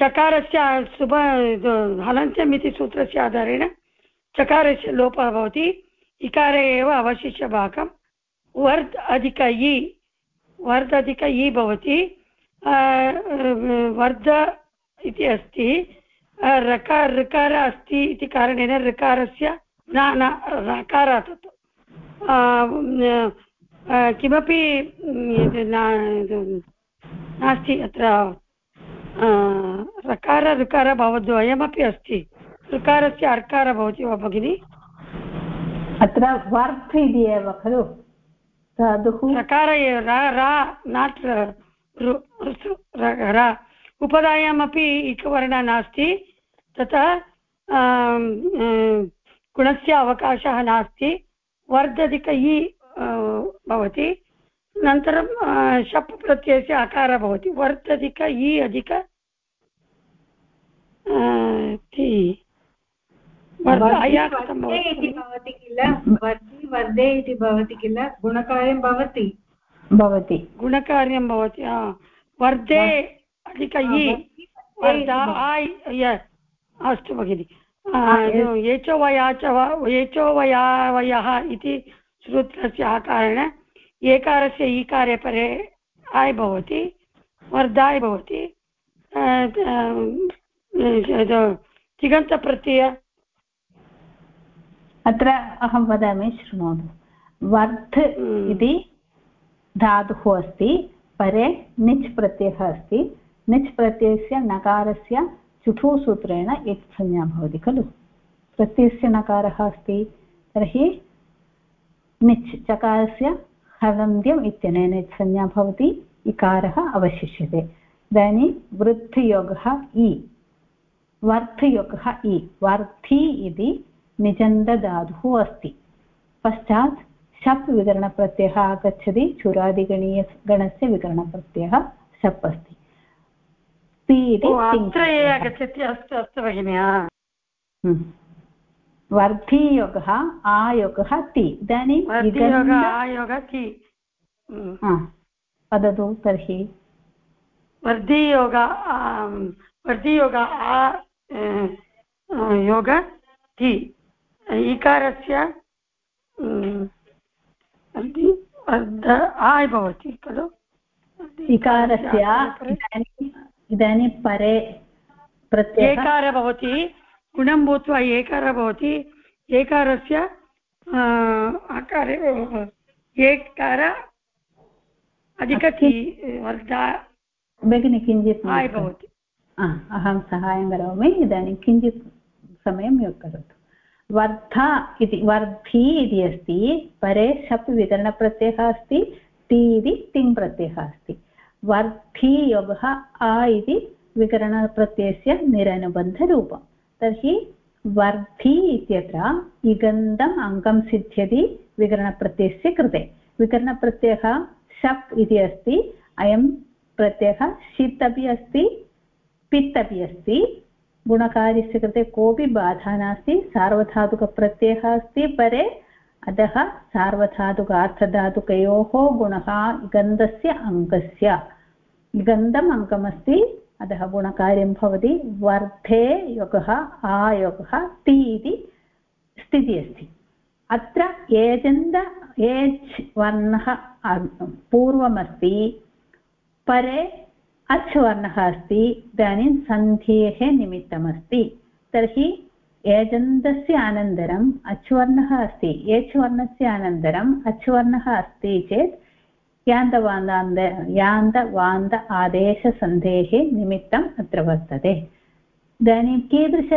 चकारस्य सुभ हलन्त्यम् इति सूत्रस्य आधारेण चकारस्य लोपः भवति। इकारे एव अवशिष्यभागं वर्ध् अधिक इ, वर्ध अधिक इ भवति। वर्ध इति अस्ति। रकार ऋकार अस्ति इति कारणेन ऋकारस्य न न रकार किमपि नास्ति अत्र रकार ऋकार भवद्वयमपि अस्ति। ऋकारस्य अर्कार भवति वा भगिनि? अत्र वर्त् इति एव खलु? रकार एव रा नाट् रा। उपधायामपि एकवर्णः नास्ति तथा गुणस्य अवकाशः नास्ति वर्धधिक इ भवति अनन्तरं शप् प्रत्ययस्य आकारः भवति वर्धधिक इ अधिक किल? वर्धे इति भवति किल? गुणकार्यं भवति? भवति। गुणकार्यं भवति वर्धे अधिक इ अस्तु भगिनि। एचो वयाच एचो वयावयः इति सूत्रस्य आकारेण एकारस्य ईकारे परे आय् भवति वर्धाय् भवति तिगन्तप्रत्यय। अत्र अहं वदामि शृणोतु। वर्ध् हम्म। इति धातुः अस्ति परे निच् प्रत्ययः अस्ति निच् प्रत्ययस्य नकारस्य चुठु सूत्रेण इत् संज्ञा भवति खलु प्रत्ययस्य नकारः अस्ति तर्हि निच् चकारस्य हलन्त्यम् इत्यनेन इत् संज्ञा भवति इकारः अवशिष्यते इदानीं वृद्धियोगः इ वर्थयोगः इ वर्थि इति निजन्दधातुः अस्ति पश्चात् शप् विकरणप्रत्ययः आगच्छति चुरादिगणीय गणस्य विकरणप्रत्ययः शप् अस्ति पि इति आगच्छति अस्तु अस्तु भगिनि। वर्धियोगः आयोगः ति इदानीं आयोग ति। वदतु तर्हि वर्धियोग वर्धियोग आ योग ति इकारस्य आय् भवति खलु इकारस्य इदानीं परे एकार भवति गुणं भूत्वा एकारः भवति एकारस्य आकारे एकार अधिकति वर्धा। भगिनि किञ्चित् भवति। अहं सहायं करोमि इदानीं किञ्चित् समयं म्यूट् करोतु वर्धा इति वर्धी इति अस्ति परे शप् विकरणप्रत्ययः अस्ति ति इति तिङ् प्रत्ययः अस्ति। वर्धी योगः आ इति विकरणप्रत्ययस्य निरनुबन्धरूपं। तर्हि वर्धी इत्यत्र इगन्धम् अङ्गं सिद्ध्यति विकरणप्रत्ययस्य कृते। विकरणप्रत्ययः शप् इति अस्ति, अयं प्रत्ययः षित् अपि अस्ति, पित् अपि अस्ति। गुणकार्यस्य कृते कोऽपि बाधा नास्ति, सार्वधातुकप्रत्ययः अस्ति परे अतः सार्वधातुकार्थधातुकयोः गुणः गन्धस्य अङ्गस्य। गन्धम् अङ्गमस्ति, अतः गुणकार्यं भवति। वर्धे योगः आयोगः ति इति स्थितिः अस्ति अत्र एजन्त एच् वर्णः पूर्वमस्ति, परे अच् वर्णः अस्ति, इदानीं सन्धेः निमित्तमस्ति। तर्हि एजन्तस्य अनन्तरम् अच्वर्णः अस्ति। एच् वर्णस्य अनन्तरम् अच्वर्णः अस्ति चेत् यान्तवान्तान्त यान्तवान्त आदेशसन्धेः निमित्तम् अत्र वर्तते। इदानीं कीदृश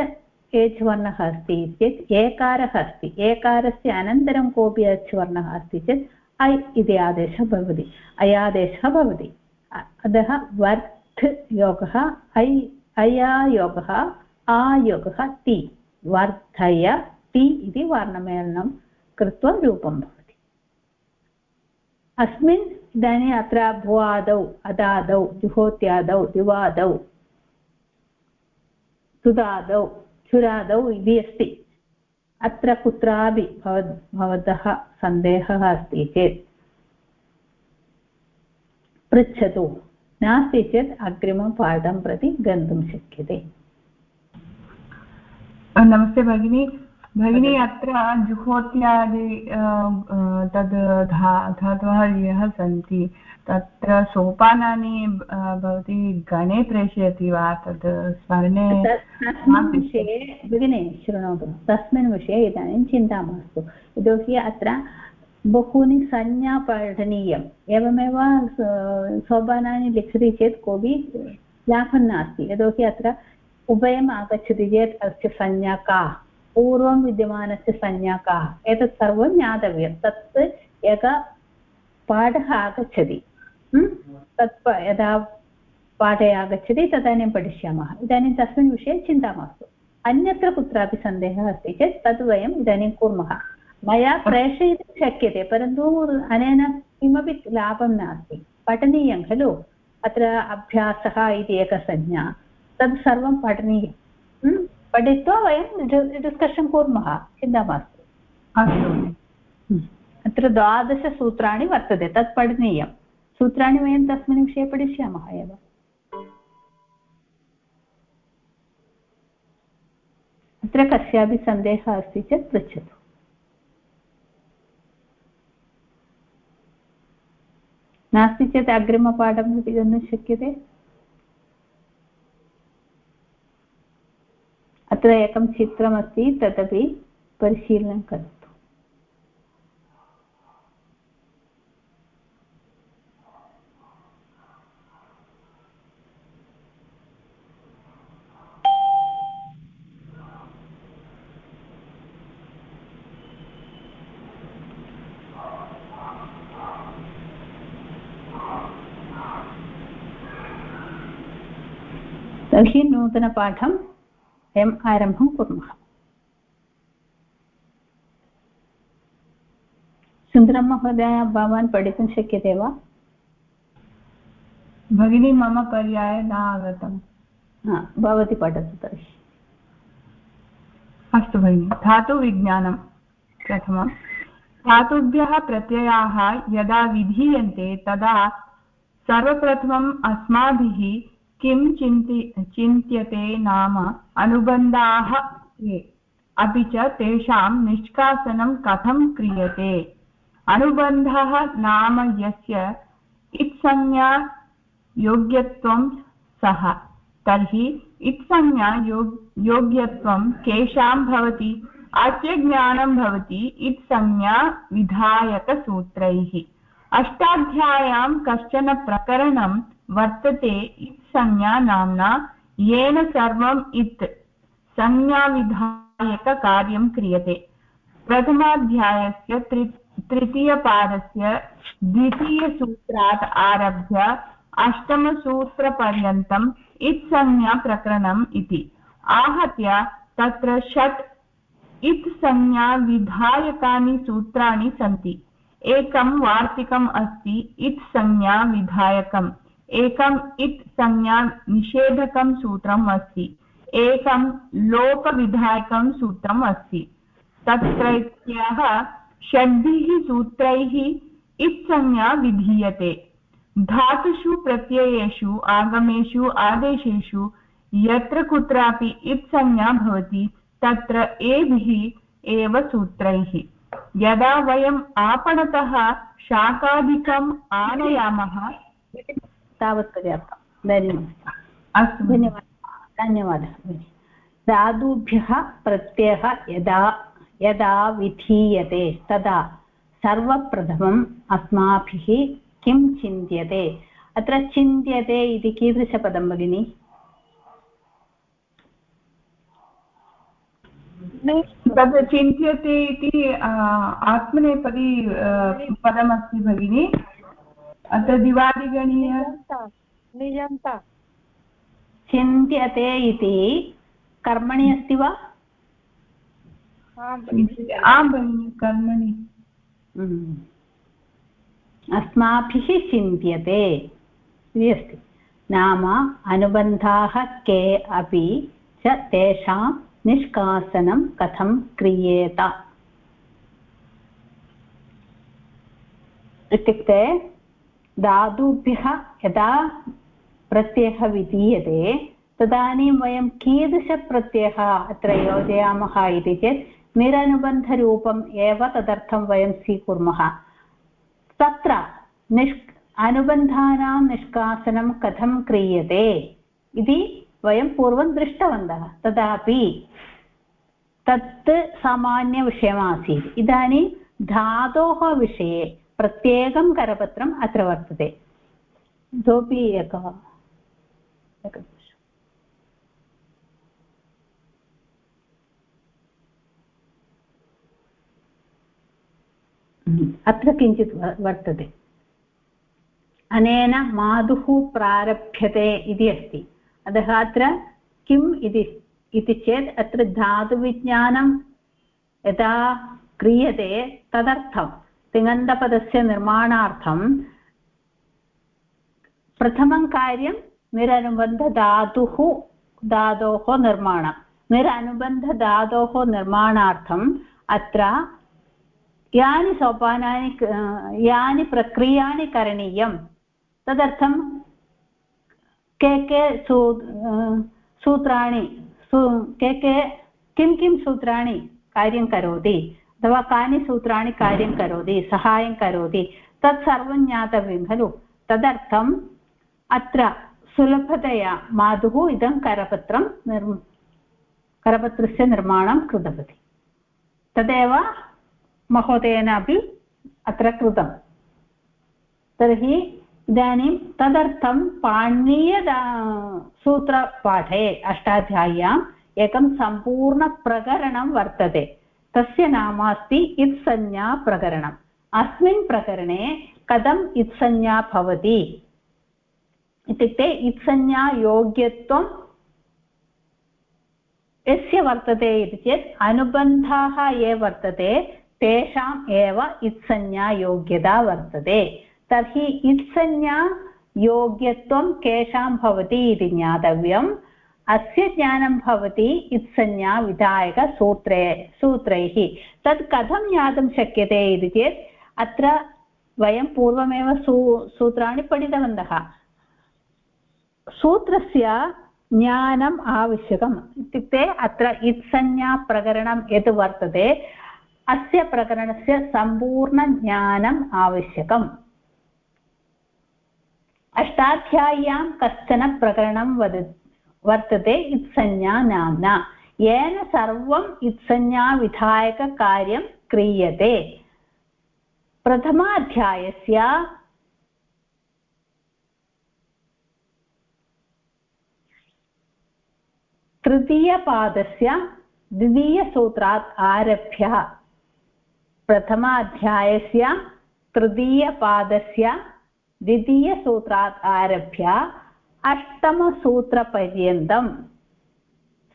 एच् वर्णः अस्ति चेत् एकारः अस्ति। एकारस्य अनन्तरं कोऽपि एच् अस्ति चेत् ऐ इति आदेशः भवति। अयादेशः भवति। अतः वर्थ योगः ऐ अयायोगः आयोगः ति। वर्धय ति इति वर्णमेलनं कृत्वा रूपं भवति। अस्मिन् इदानीम् अत्र भुवादौ अदादौ, जुहोत्यादौ दिवादौ सुदादौ चुरादौ इति अस्ति। अत्र कुत्रापि भवतः सन्देहः अस्ति चेत् पृच्छतु। नास्ति चेत् अग्रिमपाठं प्रति गन्तुं शक्यते। नमस्ते भगिनी। भगिनी अत्र जुहोत्यादि तद् धा धातवः यः सन्ति। तत्र सोपानानि भवती गणे प्रेषयति वा? तद् स्मरणे विषये भगिनि शृणोतु। तस्मिन् विषये इदानीं चिन्ता मास्तु। यतोहि अत्र बहूनि संज्ञा पठनीयम्। एवमेव सोपानानि लिखति चेत् कोऽपि लाभं नास्ति। यतोहि अत्र उभयम् आगच्छति चेत् अस्य संज्ञा का पूर्वं विद्यमानस्य संज्ञा का एतत् सर्वं ज्ञातव्यं। तत् एकः पाठः आगच्छति तत् यदा पाठे आगच्छति, तदानीं पठिष्यामः। इदानीं तस्मिन् विषये चिन्ता मास्तु। अन्यत्र कुत्रापि सन्देहः अस्ति चेत् तद् वयम् इदानीं कुर्मः। मया प्रेषयितुं शक्यते, परन्तु अनेन किमपि लाभं नास्ति। पठनीयं खलु। अत्र अभ्यासः इति एकः संज्ञा तत् सर्वं पठनीयं पठित्वा वयं डिस्कशन् कुर्मः चिन्ता मास्तु। अस्तु। अत्र द्वादशसूत्राणि वर्तते तत् पठनीयं। सूत्राणि वयं तस्मिन् विषये पठिष्यामः एव। अत्र कस्यापि सन्देहः अस्ति चेत् पृच्छतु। नास्ति चेत् अग्रिमपाठं प्रति गन्तुं शक्यते? अत्र एकं चित्रमस्ति तदपि परिशीलनं करोतु। तर्हि नूतनपाठं वयम् आरम्भं कुर्मः सुन्दरं महोदय भवान् पठितुं शक्यते वा भगिनी मम पर्याये न आगतम् हा भवती पठतु तर्हि अस्तु भगिनि धातुविज्ञानं प्रथमं धातुभ्यः प्रत्ययाः यदा विधीयन्ते तदा सर्वप्रथमम् अस्माभिः किं चिन्ति चिन्त्यते नाम अनुबन्धाः अपि च तेषां निष्कासनं कथं क्रियते? अनुबन्धः नाम यस्य इत्संज्ञा योग्यत्वं सः। तर्हि इत्संज्ञा योग, योग्यत्वं केषां भवति? आच्यज्ञानं भवति इत्संज्ञा विधायकसूत्रैः। अष्टाध्याय्यां कश्चन प्रकरणं वर्तते इत्संज्ञा नाम्ना येन सर्वम् इत् संज्ञाविधायककार्यं क्रियते। प्रथमाध्यायस्य त्रि तृतीयपादस्य द्वितीयसूत्रात् आरभ्य अष्टमसूत्रपर्यन्तम् इत्संज्ञाप्रकरणम् इति। आहत्य तत्र षट् इत्संज्ञाविधायकानि सूत्राणि सन्ति। एकं वार्तिकम् अस्ति इत्संज्ञाविधायकम् एकम् इत्संज्ञानिषेधकं सूत्रम् अस्ति। एकं लोपविधायकं सूत्रम् अस्ति। तत्रत्याः षड्भिः सूत्रैः इत्संज्ञा विधीयते। धातुषु प्रत्ययेषु, आगमेषु, आदेशेषु यत्र कुत्रापि इत्संज्ञा भवति, तत्र एभिः एव सूत्रैः। यदा वयम् आपणतः शाकादिकम् आनयामः तावत् पर्याप्तं धन्यवादः अस्तु धन्यवादः। धन्यवादः धातुभ्यः प्रत्ययः यदा यदा विधीयते तदा सर्वप्रथमम् अस्माभिः किं चिन्त्यते? अत्र चिन्त्यते इति कीदृशपदं भगिनि? तद् चिन्त्यते इति आत्मनेपदी पदमस्ति भगिनि। अत्र दिवादिगणीय नियन्ता चिन्त्यते इति। कर्मणि अस्ति वा? आं भगिनि कर्मणि। अस्माभिः चिन्त्यते इति अस्ति। नाम अनुबन्धाः के अपि च तेषां निष्कासनं कथं क्रियेत? इत्युक्ते धातुभ्यः यदा प्रत्ययः विधीयते, तदानीं वयं कीदृशप्रत्ययः अत्र योजयामः इति चेत् निरनुबन्धरूपम् एव तदर्थं वयं स्वीकुर्मः। तत्र निष् अनुबन्धानां निष्कासनं कथं क्रियते इति वयं पूर्वं दृष्टवन्तः। तदापि तत् सामान्यविषयमासीत्। इदानीं धातोः विषये प्रत्येकं करपत्रम् अत्र वर्तते। इतोपि एकः एकनिमिषम्। अत्र किञ्चित् वर्तते। अनेन मातुः प्रारभ्यते इति अस्ति। अतः अत्र किम् इति चेत् अत्र धातुविज्ञानं यदा क्रियते तदर्थं तिङन्तपदस्य निर्माणार्थं प्रथमं कार्यं निरनुबन्धधातुः धातोः निर्माणं निरनुबन्धधातोः निर्माणार्थम् अत्र यानि सोपानानि यानि प्रक्रियाणि करणीयं तदर्थं के के सू सूत्राणि सू के के किं किं सूत्राणि कार्यं करोति अथवा कानि सूत्राणि कार्यं करोति, सहायं करोति तत्सर्वं ज्ञातव्यं खलु? तदर्थम् अत्र सुलभतया मातुः इदं करपत्रं निर्, करपत्रस्य निर्माणं कृतवती। तदेव महोदयेन अपि अत्र कृतं तर्हि इदानीं तदर्थं पाणिनीय अष्टाध्याय्याम् एकं सम्पूर्णप्रकरणं वर्तते। तस्य नाम अस्ति इत्संज्ञा प्रकरणम्। अस्मिन् प्रकरणे कथम् इत्संज्ञा भवति? इत्युक्ते इत्संज्ञा योग्यत्वं यस्य वर्तते इति चेत् अनुबन्धाः ये वर्तते तेषाम् एव इत्संज्ञा योग्यता वर्तते। तर्हि इत्संज्ञा योग्यत्वं केषां भवति इति ज्ञातव्यम्। अस्य ज्ञानं भवति इत्संज्ञा विधायकसूत्रे सूत्रैः तत् कथं ज्ञातुं शक्यते इति चेत् अत्र वयं पूर्वमेव सू, सूत्राणि पठितवन्तः। सूत्रस्य ज्ञानम् आवश्यकम् इत्युक्ते अत्र इत्संज्ञाप्रकरणं यत् वर्तते, अस्य प्रकरणस्य सम्पूर्णज्ञानम् आवश्यकम्। अष्टाध्याय्यां कश्चन प्रकरणं वद वर्तते इत्संज्ञा नाम्ना येन सर्वम् इत्संज्ञाविधायककार्यं क्रियते। प्रथमाध्यायस्य तृतीयपादस्य द्वितीयसूत्रात् आरभ्य। प्रथमाध्यायस्य तृतीयपादस्य द्वितीयसूत्रात् आरभ्य। अष्टमसूत्रपर्यन्तं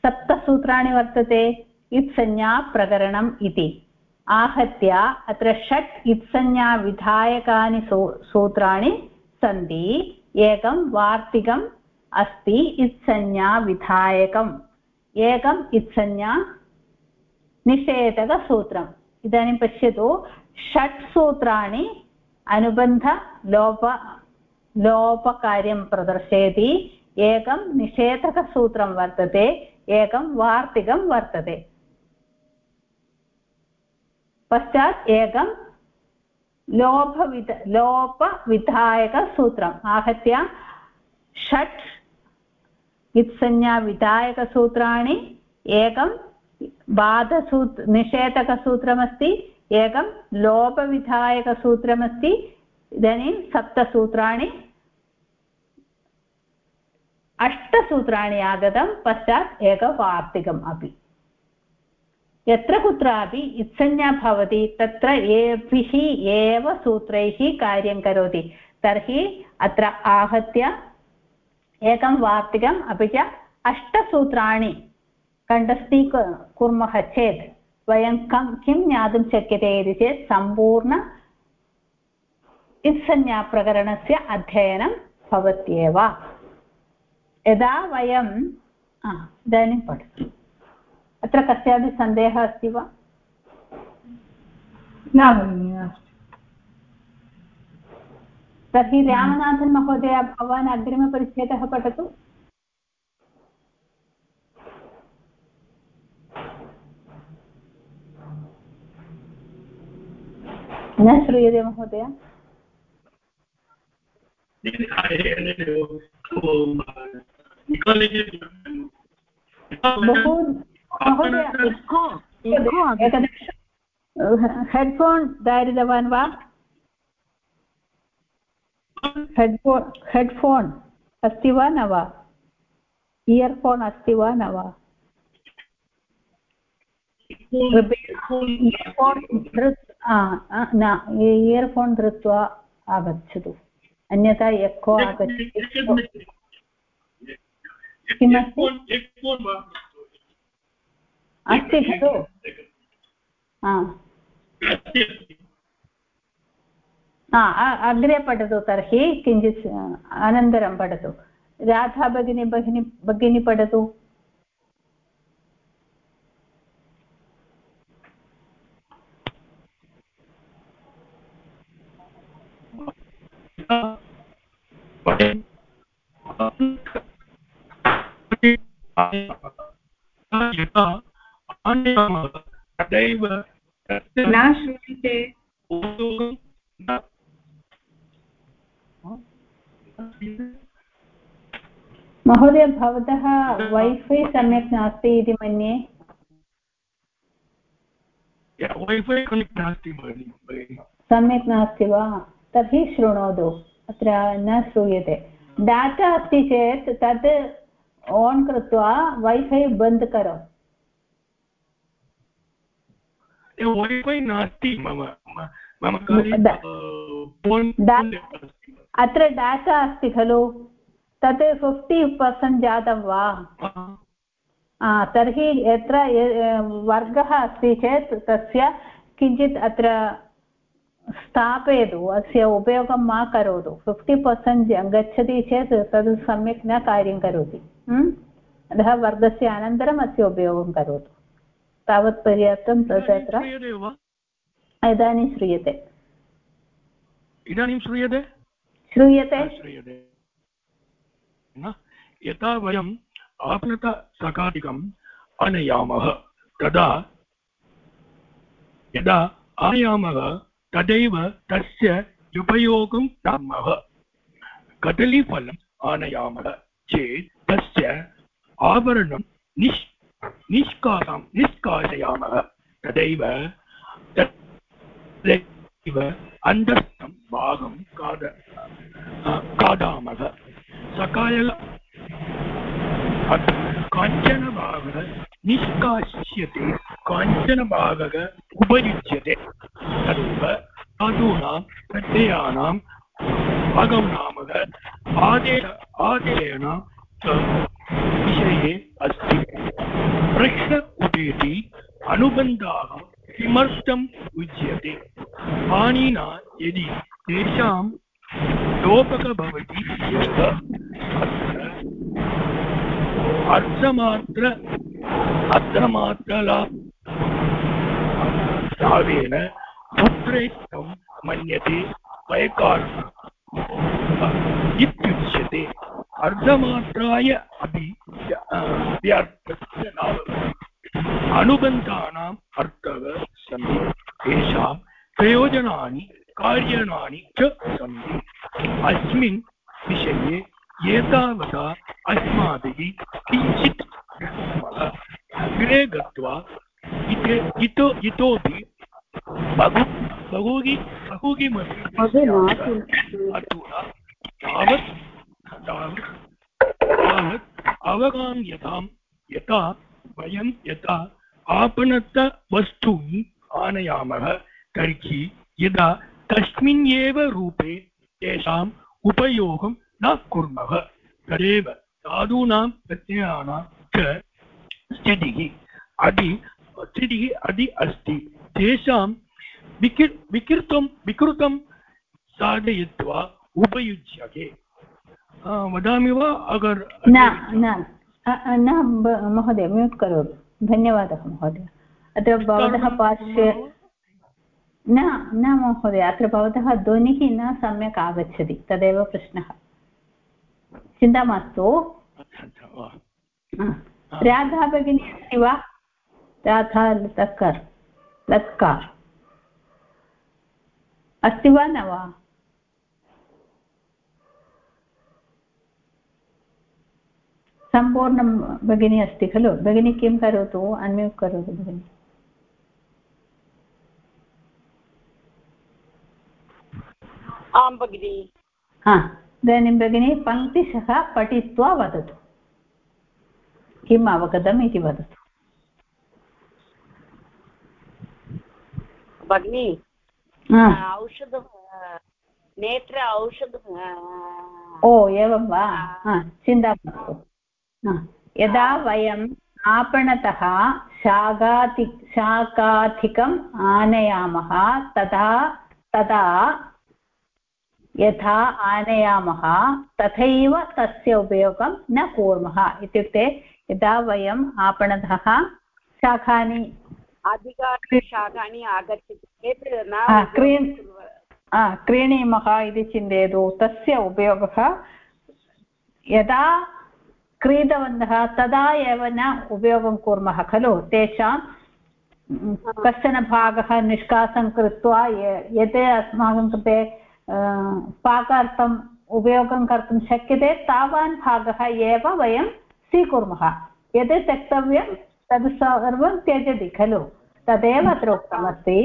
सप्तसूत्राणि वर्तते। इत्संज्ञाप्रकरणम् इति। आहत्य अत्र षट् इत्संज्ञाविधायकानि सू, सूत्राणि सन्ति। एकं वार्तिकम् अस्ति इत्संज्ञाविधायकम् एकम् इत्संज्ञा निषेधकसूत्रम्। इदानीं पश्यतु षट् सूत्राणि अनुबन्धलोप लोपकार्यं प्रदर्शयति। एकं निषेधकसूत्रं वर्तते, एकं वार्तिकं वर्तते। पश्चात् एकं लोपविध लोपविधायकसूत्रम् आहत्य षट् इत्संज्ञाविधायकसूत्राणि एकं बाधसूत्, निषेधकसूत्रमस्ति, एकं लोपविधायकसूत्रमस्ति, इदानीं सप्तसूत्राणि अष्टसूत्राणि आगतं पश्चात् एकवार्तिकम् अपि। यत्र कुत्रापि इत्संज्ञा भवति, तत्र एभिः एव सूत्रैः कार्यं करोति। तर्हि अत्र आहत्य एकं वार्तिकम् अपि च अष्टसूत्राणि कण्ठस्थी चेत् वयं कं, किं ज्ञातुं शक्यते इति चेत् सम्पूर्ण इत्संज्ञाप्रकरणस्य अध्ययनं भवत्येव। यदा वयं इदानीं पठतु अत्र कस्यापि सन्देहः अस्ति वा न भगिनि तर्हि रामनाथन् महोदय भवान् अग्रिमपरिच्छेदः पठतु न श्रूयते महोदय हेड्फोन् धारितवान् वा? हेड्फोन् हेड्फोन् अस्ति वा न वा? इयर्फोन् अस्ति वा न वा? इयर्फोन् न, इयर्फोन् धृत्वा आगच्छतु। अन्यथा यक्को आगच्छति। किमस्ति अस्ति खलु अग्रे पठतु तर्हि किञ्चित् अनन्तरं पठतु राधा भगिनी भगिनी भगिनी पठतु तदैव न श्रूयते महोदय भवतः वैफै सम्यक् नास्ति इति मन्ये? वैफै कनेक्ट् नास्ति सम्यक् नास्ति वा? तर्हि शृणोतु अत्र न श्रूयते। डाटा अस्ति चेत् तत् आन् कृत्वा वैफै बन्द् करो। वैफै नास्ति मम मम अत्र डाटा अस्ति खलु। तत् फिफ्टि पर्सेण्ट् जातं वा? तर्हि यत्र वर्गः अस्ति चेत् तस्य किञ्चित् अत्र स्थापयतु अस्य उपयोगं मा करोतु। फिफ्टि पर्सेण्ट् गच्छति चेत् तद् सम्यक् न कार्यं करोति। अतः वर्गस्य अनन्तरम् अस्य उपयोगं करोतु। तावत् पर्याप्तं तत् इदानीं श्रूयते इदानीं श्रूयते। श्रूयते? यथा वयम् आप्नतसकादिकम् आनयामः तदा यदा आनयामः तदैव तस्य उपयोगं कुर्मः कदलीफलम् आनयामः, चेत् तस्य आवरणं निष्, निष्कासां, निष्कासयामः। तदैव अन्तस्थं भागं खाद खादामः सकाय काञ्चन भागः निष्कास्यते काञ्चन भागः उपयुज्यते तदेव धातूनां प्रत्ययानां आगमनामः आदेश आदेशेन विषये अस्ति। प्रश्न उदेति अनुबन्धाः किमर्थम् उच्यते पाणिना यदि तेषां लोपः भवति अत्र अर्थमात्र अर्थमात्रला लाभेन पुत्रेष्टं मन्यते, वयकारणः। इत्युच्यते, अर्धमात्राय अपि व्यर्थस्य अनुबन्धानाम् अर्थः सन्ति। तेषां प्रयोजनानि कार्याणानि च सन्ति। अस्मिन् विषये एतावता अस्माभिः किञ्चित् अग्रे गत्वा इते इतो इतोपि बहु बहुगि बहुकिमपि अधुना तावत् तावत् यथा वयं यथा आपणत वस्तूनि आनयामः तर्हि यदा तस्मिन् एव रूपे तेषाम् उपयोगं न कुर्मः। तदेव साधूनां प्रत्ययानां च स्थितिः। अदि स्थितिः अदि अस्ति। तेषां विकृ विकृतं विकृतं साधयित्वा उपयुज्यते। वदामि वा? अगर् न न। न महोदय म्यूट् करोतु। धन्यवादः महोदय। अत्र भवतः पार्श्वे न न महोदय। अत्र भवतः ध्वनिः न सम्यक् आगच्छति। तदेव प्रश्नः। चिन्ता मास्तु। राधा भगिनी अस्ति वा? राधा लत्कर्। लत्कार्। अस्ति वा न वा? सम्पूर्णं भगिनी अस्ति खलु। भगिनी किं करोतु? अन्म्यूट् करोतु भगिनि। आं भगिनि। हा। इदानीं भगिनी पङ्क्तिशः पठित्वा वदतु। किम् अवगतम् इति वदतु। भगिनि औषधं नेत्र औषधं ओ एवं वा? चिन्ता मास्तु। यदा वयम् आपणतः शाकाति शाकाधिकम् आनयामः तदा तदा यथा आनयामः तथैव तस्य उपयोगं न कुर्मः। इत्युक्ते यदा वयम् आपणतः शाकानि अधिकानि शाकानि आगच्छति चेत् क्रीण क्रीणीमः इति चिन्तयतु। तस्य उपयोगः यदा क्रीतवन्तः तदा एव न उपयोगं कुर्मः खलु? तेषां कश्चन भागः निष्कासं कृत्वा यत् अस्माकं कृते पाकार्थम् उपयोगं कर्तुं शक्यते, तावान् भागः एव वयं स्वीकुर्मः। यत् त्यक्तव्यं, तद् सर्वं त्यजति, खलु? तदेव अत्र उक्तमस्ति।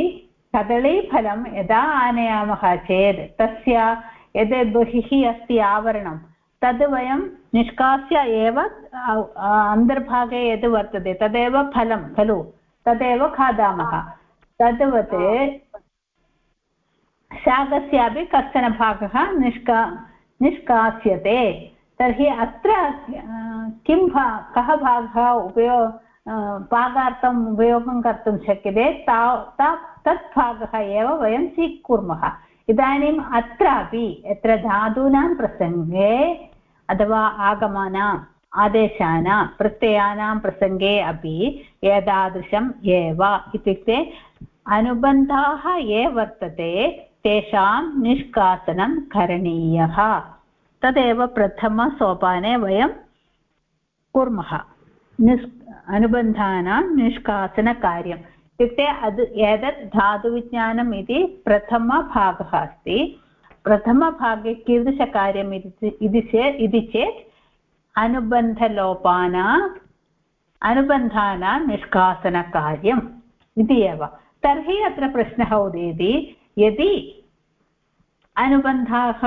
कदलीफलं यदा आनयामः चेत्, तस्य यद् बहिः अस्ति आवरणं, तद् वयं निष्कास्य एव अन्तर्भागे यद् वर्तते, तदेव फलं, खलु? तदेव खादामः। तद्वत् शाकस्यापि कश्चन भागः निष्का, निष्कास्यते। तर्हि अत्र किं भा, कः भागः उपयो पाकार्थम् उपयोगं कर्तुं शक्यते ता, तत् भागः एव वयं स्वीकुर्मः। इदानीम् अत्रापि यत्र धातूनां प्रसङ्गे अथवा आगमानाम् आदेशानां प्रत्ययानां प्रसङ्गे अपि एतादृशम् एव इत्युक्ते अनुबन्धाः ये वर्तते तेषां निष्कासनं करणीयः। तदेव प्रथमसोपाने वयं कुर्मः। निस्, अनुबन्धानां निष्कासनकार्यम्। इत्युक्ते अद् एतत् धातुविज्ञानम् इति प्रथमभागः अस्ति। प्रथमभागे कीदृशकार्यम् इति चेत् इति चेत् अनुबन्धलोपानाम् अनुबन्धानां निष्कासनकार्यम् इति एव। तर्हि अत्र प्रश्नः उदेति यदि अनुबन्धाः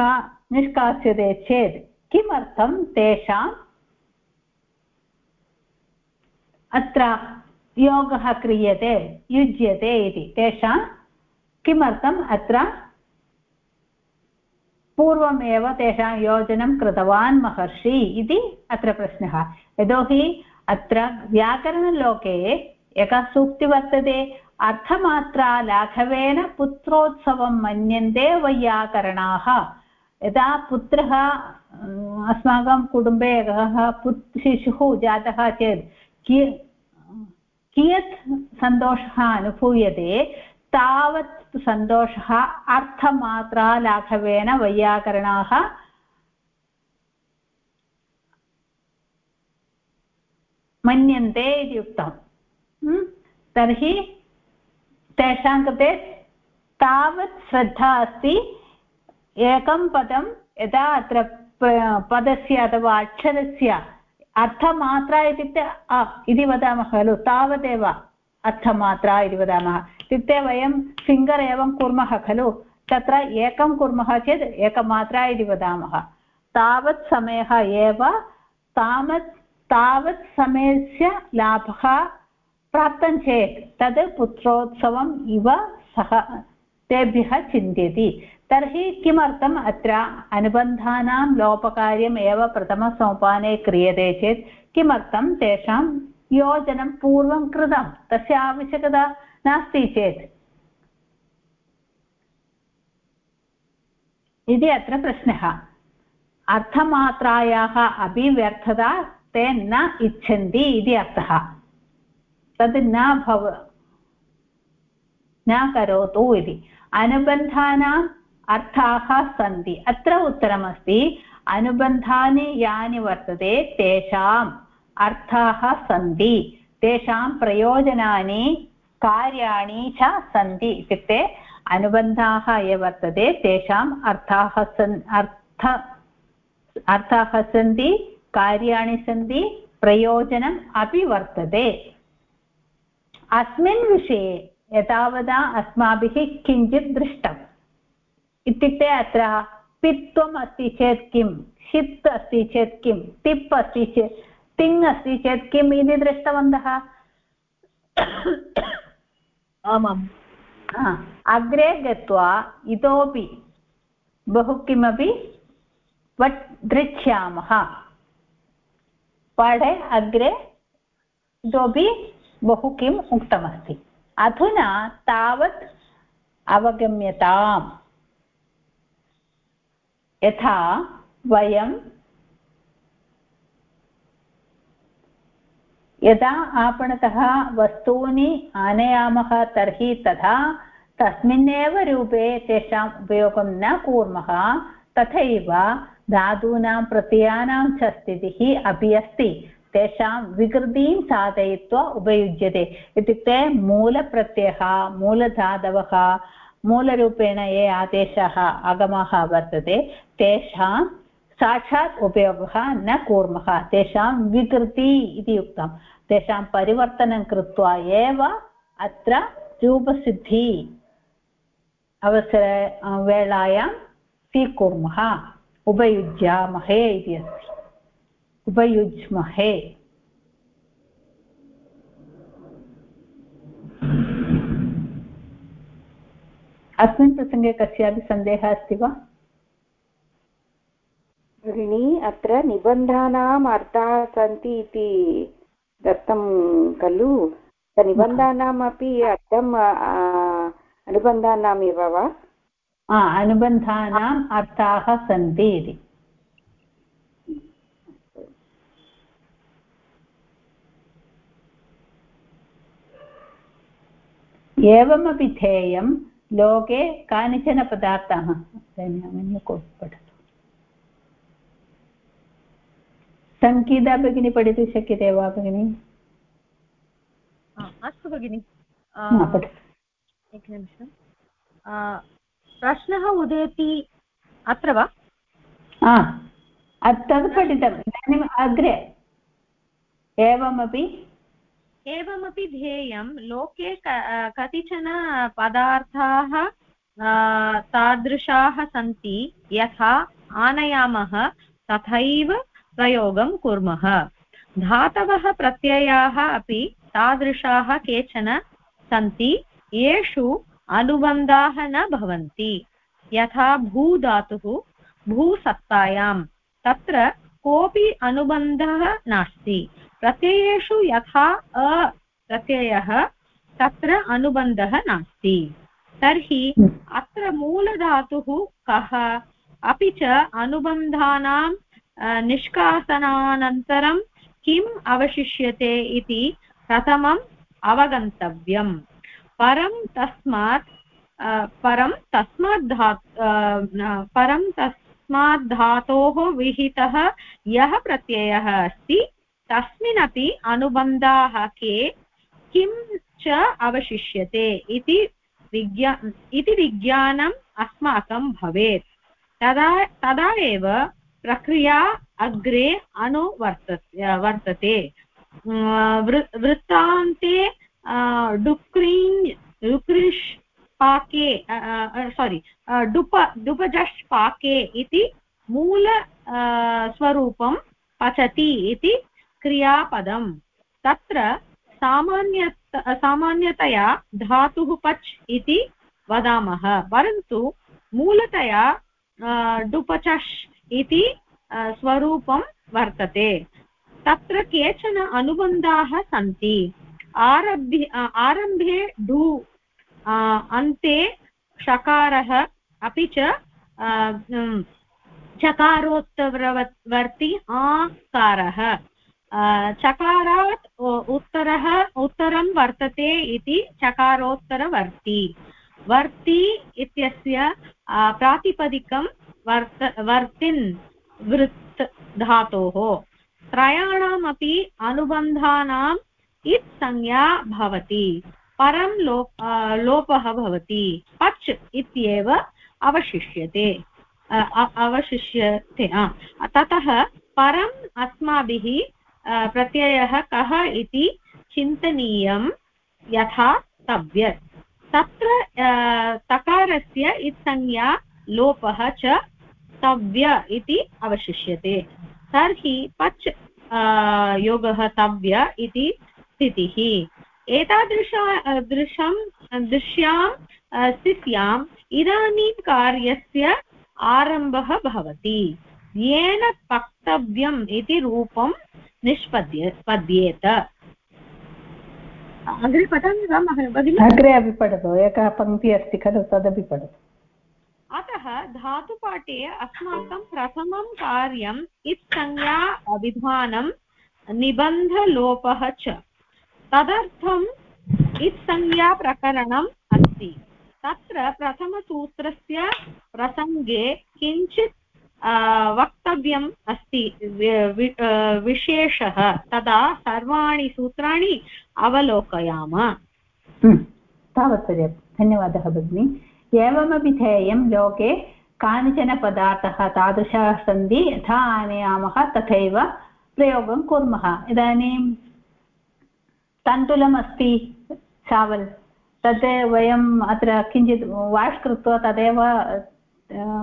निष्कास्यते चेत् किमर्थं तेषाम् अत्र योगः क्रियते, युज्यते इति? तेषां किमर्थम् अत्र पूर्वमेव तेषां योजनं कृतवान् महर्षि इति अत्र प्रश्नः। यतोहि अत्र व्याकरणलोके एका सूक्ति वर्तते अर्थमात्रा लाघवेन पुत्रोत्सवं मन्यन्ते वैयाकरणाः। यदा पुत्रः अस्माकं कुटुम्बे एकः पुत्, शिशुः जातः चेत् कियत् सन्तोषः अनुभूयते, तावत् सन्तोषः अर्थमात्रालाघवेन वैयाकरणाः। मन्यन्ते इति उक्तम्। तर्हि तेषां कृते तावत् श्रद्धा अस्ति। एकं पदं यदा अत्र पदस्य अथवा अक्षरस्य अर्थमात्रा इत्युक्ते अ इति वदामः खलु, तावदेव अर्थमात्रा इति वदामः। इत्युक्ते वयं फिङ्गर् एवं कुर्मः खलु, तत्र एकं कुर्मः चेत् एकमात्रा इति वदामः। तावत् समयः एव तावत् तावत् समयस्य लाभः प्राप्तं चेत् तद् पुत्रोत्सवम् इव सः तेभ्यः चिन्त्यति। तर्हि किमर्थम् अत्र अनुबन्धानां लोपकार्यम् एव प्रथमसोपाने क्रियते चेत् किमर्थं तेषां योजनं पूर्वं कृतं? तस्य आवश्यकता नास्ति चेत्। इति अत्र प्रश्नः। अर्थमात्रायाः अपि व्यर्थता ते न इच्छन्ति इति अर्थः। तद् न भव, न करोतु इति। अनुबन्धानाम् अर्थाः सन्ति। अत्र उत्तरमस्ति, अनुबन्धानि यानि वर्तते तेषाम् अर्थाः सन्ति। तेषां प्रयोजनानि, कार्याणि च सन्ति इत्युक्ते अनुबन्धाः ये वर्तते तेषाम् अर्थाः सन्, अर्थ, अर्थाः सन्ति, कार्याणि सन्ति, प्रयोजनम् अपि वर्तते। अस्मिन् विषये एतावता अस्माभिः किञ्चित् दृष्टम्। इत्युक्ते अत्र पित्वम् अस्ति चेत् किं? षित् अस्ति चेत् किं? टिप् अस्ति चेत् तिङ् अस्ति चेत् किम् इति दृष्टवन्तः? आमाम्। अग्रे गत्वा इतोपि बहु किमपि वट् दृक्ष्यामः पाठे अग्रे इतोपि बहु किम् उक्तमस्ति। अधुना तावत् अवगम्यताम्। यथा वयं यदा आपणतः वस्तूनि आनयामः तर्हि तथा तस्मिन्नेव रूपे तेषाम् उपयोगं न कुर्मः, तथैव धातूनां प्रत्ययानां च स्थितिः अपि अस्ति। तेषां विकृतिं साधयित्वा उपयुज्यते. इत्युक्ते मूलप्रत्ययः मूलधातवः मूलरूपेण ये आदेशाः आगमाः वर्तते, तेषां साक्षात् उपयोगः न कुर्मः. तेषां विकृति इति उक्तं. तेषां परिवर्तनं कृत्वा एव अत्र रूपसिद्धि अवसर वेलायां स्वीकुर्मः, उपयुज्यामहे इति अस्ति. उपयुज्महे। अस्मिन् प्रसङ्गे कस्यापि सन्देहः अस्ति वा? भगिनी अत्र निबन्धानाम् अर्थाः सन्ति इति दत्तं खलु। निबन्धानामपि अर्थम् अनुबन्धानाम् एव वा? अनुबन्धानाम् अर्थाः सन्ति इति। एवमपि ध्येयं लोके कानिचन पदार्थाः। पठतु सङ्गीता भगिनी पठितुं शक्यते वा भगिनि? अस्तु भगिनि। एकनिमिषं प्रश्नः उदेति अत्र वा? तद् पठितम् इदानीम् अग्रे। एवमपि एवमपि ध्येयं लोके कतिचन पदार्थाः तादृशाः सन्ति, यथा आनयामः, तथैव प्रयोगं कुर्मः। धातवः प्रत्ययाः अपि तादृशाः केचन सन्ति, येषु अनुबन्धाः न भवन्ति। यथा भूधातुः, भूसत्तायां, तत्र कोऽपि अनुबन्धः नास्ति। प्रत्ययेषु यथा अ प्रत्ययः तत्र अनुबन्धः नास्ति। तर्हि अत्र मूलधातुः कः? अपि च अनुबन्धानां निष्कासनानन्तरं किम् अवशिष्यते इति प्रथमम् अवगन्तव्यम्। परं तस्मात् परं तस्मात् धा परं तस्मात् धातोः विहितः यः प्रत्ययः अस्ति? तस्मिन्नपि अनुबन्धाः के किं च अवशिष्यते इति विज्ञा, इति विज्ञानम् अस्माकं भवेत्। तदा तदा एव प्रक्रिया अग्रे अनुवर्त वर्तते। वृत्तान्ते डुक्रीन् डुक्रिष् पाके सोरि डुप डुपजष् पाके इति मूल स्वरूपं पचति इति क्रियापदं तत्र सामान्य सामान्यतया धातुः पच् इति वदामः, परन्तु मूलतया डुपचष् इति स्वरूपं वर्तते। तत्र केचन अनुबन्धाः सन्ति। आरभ्य आरम्भे ढु अन्ते षकारः अपि च चकारोत्तरवर्ति आकारः। चकारात् उत्तरः उत्तरं वर्तते इति चकारोत्तरवर्ति। वर्ति इत्यस्य प्रातिपदिकं वर्त, वर्तिन् वृत् धातोः। त्रयाणामपि अनुबन्धानाम् इत् संज्ञा भवति। परं लोप लोपः भवति। पच् इत्येव अवशिष्यते। अवशिष्यते ततः परम् अस्माभिः प्रत्ययः कः इति चिन्तनीयं यथा तव्य तत्र तकारस्य इत्संज्ञा लोपः च तव्य इति अवशिष्यते। तर्हि पच् योगः तव्य इति स्थितिः। एतादृश दृशं, दृश्यां स्थित्याम् इदानीं कार्यस्य आरम्भः भवति। येन पक्तव्यम् इति रूपं निष्पद्य पद्येत। अग्रे पठामि वा भगिनि। अग्रे अपि पठतु एकः पङ्क्तिः अस्ति खलु तदपि पठतु। अतः धातुपाठे अस्माकं प्रथमं कार्यम् इत्संज्ञा विधानं निबन्धलोपः च। तदर्थम् इत्संज्ञाप्रकरणम् अस्ति। तत्र प्रथमसूत्रस्य प्रसङ्गे किञ्चित् वक्तव्यम् अस्ति विशेषः। तदा सर्वाणि सूत्राणि अवलोकयाम। तावत् पर्याप्तं धन्यवादः, भगिनी। एवमपि ध्येयं लोके कानिचन पदार्थाः तादृशाः सन्ति, यथा आनयामः, तथैव प्रयोगं कुर्मः। इदानीं तण्डुलम् अस्ति चावल् तद् वयम् अत्र किञ्चित् वाश् कृत्वा तदेव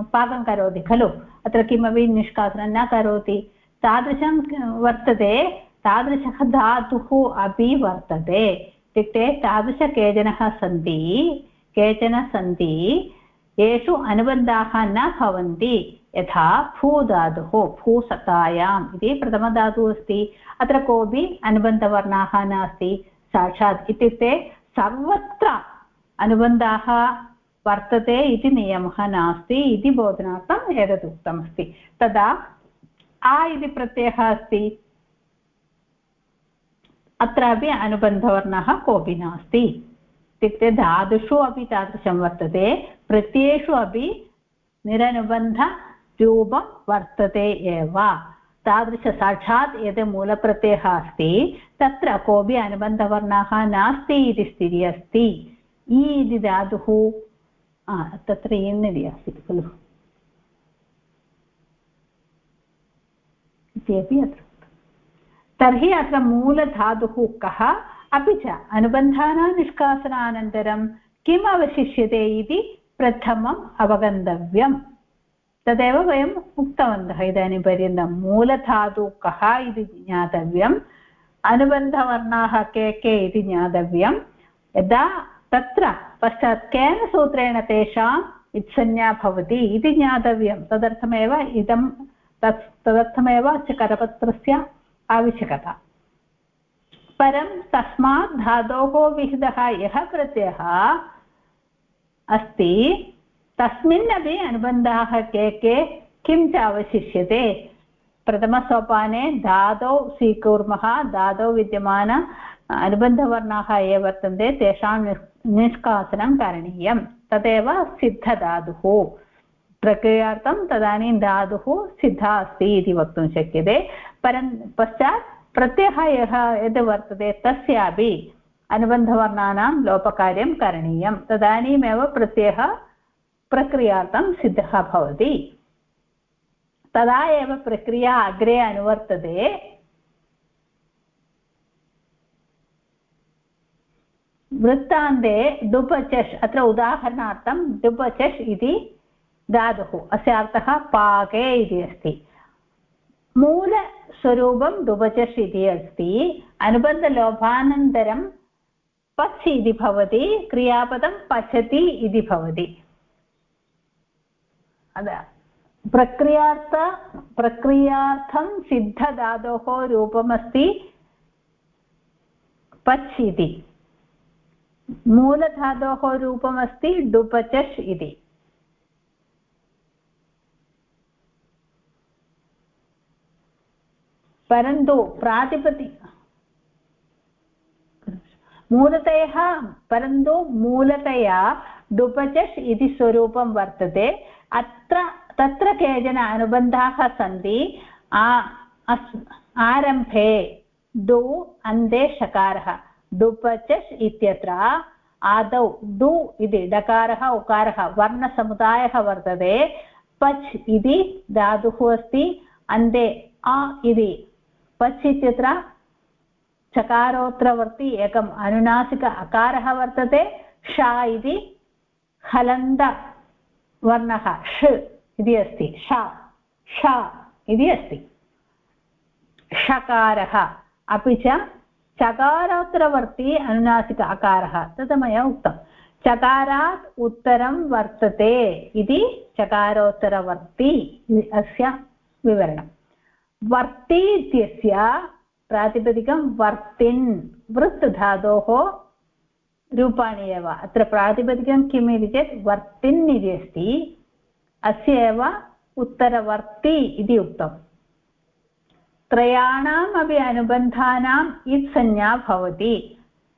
पाकं करोति, खलु? अत्र किमपि निष्कासनं न करोति। तादृशं वर्तते, तादृशः धातुः अपि वर्तते। इत्युक्ते तादृश केचनः सन्ति, केचन सन्ति, येषु अनुबन्धाः न भवन्ति। यथा भूधातुः, भूसतायाम् इति प्रथमधातुः अस्ति। अत्र कोऽपि अनुबन्धवर्णाः नास्ति। साक्षात् इत्युक्ते सर्वत्र अनुबन्धाः वर्तते इति नियमः नास्ति इति बोधनार्थम् एतत् उक्तमस्ति। तदा आ इति प्रत्ययः अस्ति। अत्रापि अनुबन्धवर्णः कोऽपि नास्ति। इत्युक्ते धातुषु अपि तादृशं वर्तते, प्रत्ययेषु अपि निरनुबन्धरूपं वर्तते एव। तादृशसाक्षात् यत् मूलप्रत्ययः अस्ति, तत्र कोऽपि अनुबन्धवर्णः नास्ति इति स्थितिः अस्ति। इ इति धातुः तत्र एण्णवि आसीत् खलु इति अपि अत्र तर्हि अत्र मूलधातुः कः अपि च अनुबन्धानां निष्कासनानन्तरं किम् अवशिष्यते इति प्रथमम् अवगन्तव्यम् तदेव वयम् उक्तवन्तः इदानीं पर्यन्तं मूलधातुः कः इति ज्ञातव्यम् अनुबन्धवर्णाः के के इति ज्ञातव्यं यदा तत्र पश्चात् केन सूत्रेण तेषाम् इत्संज्ञा भवति इति ज्ञातव्यं। तदर्थमेव इदं तत् तदर्थमेव अस्य करपत्रस्य आवश्यकता। परं तस्मात् धातोः विहितः यः प्रत्ययः अस्ति, तस्मिन्नपि अनुबन्धाः के के किं च अवशिष्यते? प्रथमसोपाने धातौ स्वीकुर्मः, धातौ विद्यमान, अनुबन्धवर्णाः ये वर्तन्ते, तेषां निष्कासनं करणीयं। तदेव सिद्धधातुः। प्रक्रियार्थं तदानीं धातुः सिद्धा अस्ति इति वक्तुं शक्यते। परं पश्चात् प्रत्ययः यः यद् वर्तते तस्यापि अनुबन्धवर्णानां लोपकार्यं करणीयं। तदानीमेव प्रत्ययः प्रक्रियार्थं सिद्धः भवति। तदा एव प्रक्रिया अग्रे अनुवर्तते। वृत्तान्ते डुपचष् अत्र उदाहरणार्थं डुपचष् इति धातुः, अस्य अर्थः पाके इति अस्ति। मूलस्वरूपं डुबचष् इति अस्ति, अनुबन्धलोभानन्तरं पच् इति भवति, क्रियापदं पचति इति भवति। प्रक्रियार्थ, प्रक्रियार्थं सिद्धधातोः रूपमस्ति पच् इति। मूलधातोः रूपमस्ति डुपचष् इति। परन्तु प्रातिपदि मूलतयः, परन्तु मूलतया डुपचष् इति स्वरूपं वर्तते। अत्र, तत्र केचन अनुबन्धाः सन्ति। आरम्भे डु अन्ते शकारः डुपचष् इत्यत्र आदौ डु इति डकारः उकारः वर्णसमुदायः वर्तते पच् इति धातुः अस्ति अन्ते अ इति पच् इत्यत्र चकारोत्रवर्ति एकम् अनुनासिक अकारः वर्तते ष इति हलन्तवर्णः ष इति अस्ति ष ष इति अस्ति षकारः अपि च चकारोत्तरवर्ती अनुनासिक अकारः तत् मया उक्तं। चकारात् उत्तरं वर्तते इति चकारोत्तरवर्ती अस्य विवरणम् वर्ति इत्यस्य प्रातिपदिकं वर्तिन् वृत् धातोः रूपाणि एव। अत्र प्रातिपदिकं किम् इति चेत् वर्तिन् इति अस्ति। अस्य एव उत्तरवर्ति इति उक्तम्। त्रयाणाम् अपि अनुबन्धानाम् इत्संज्ञा भवति।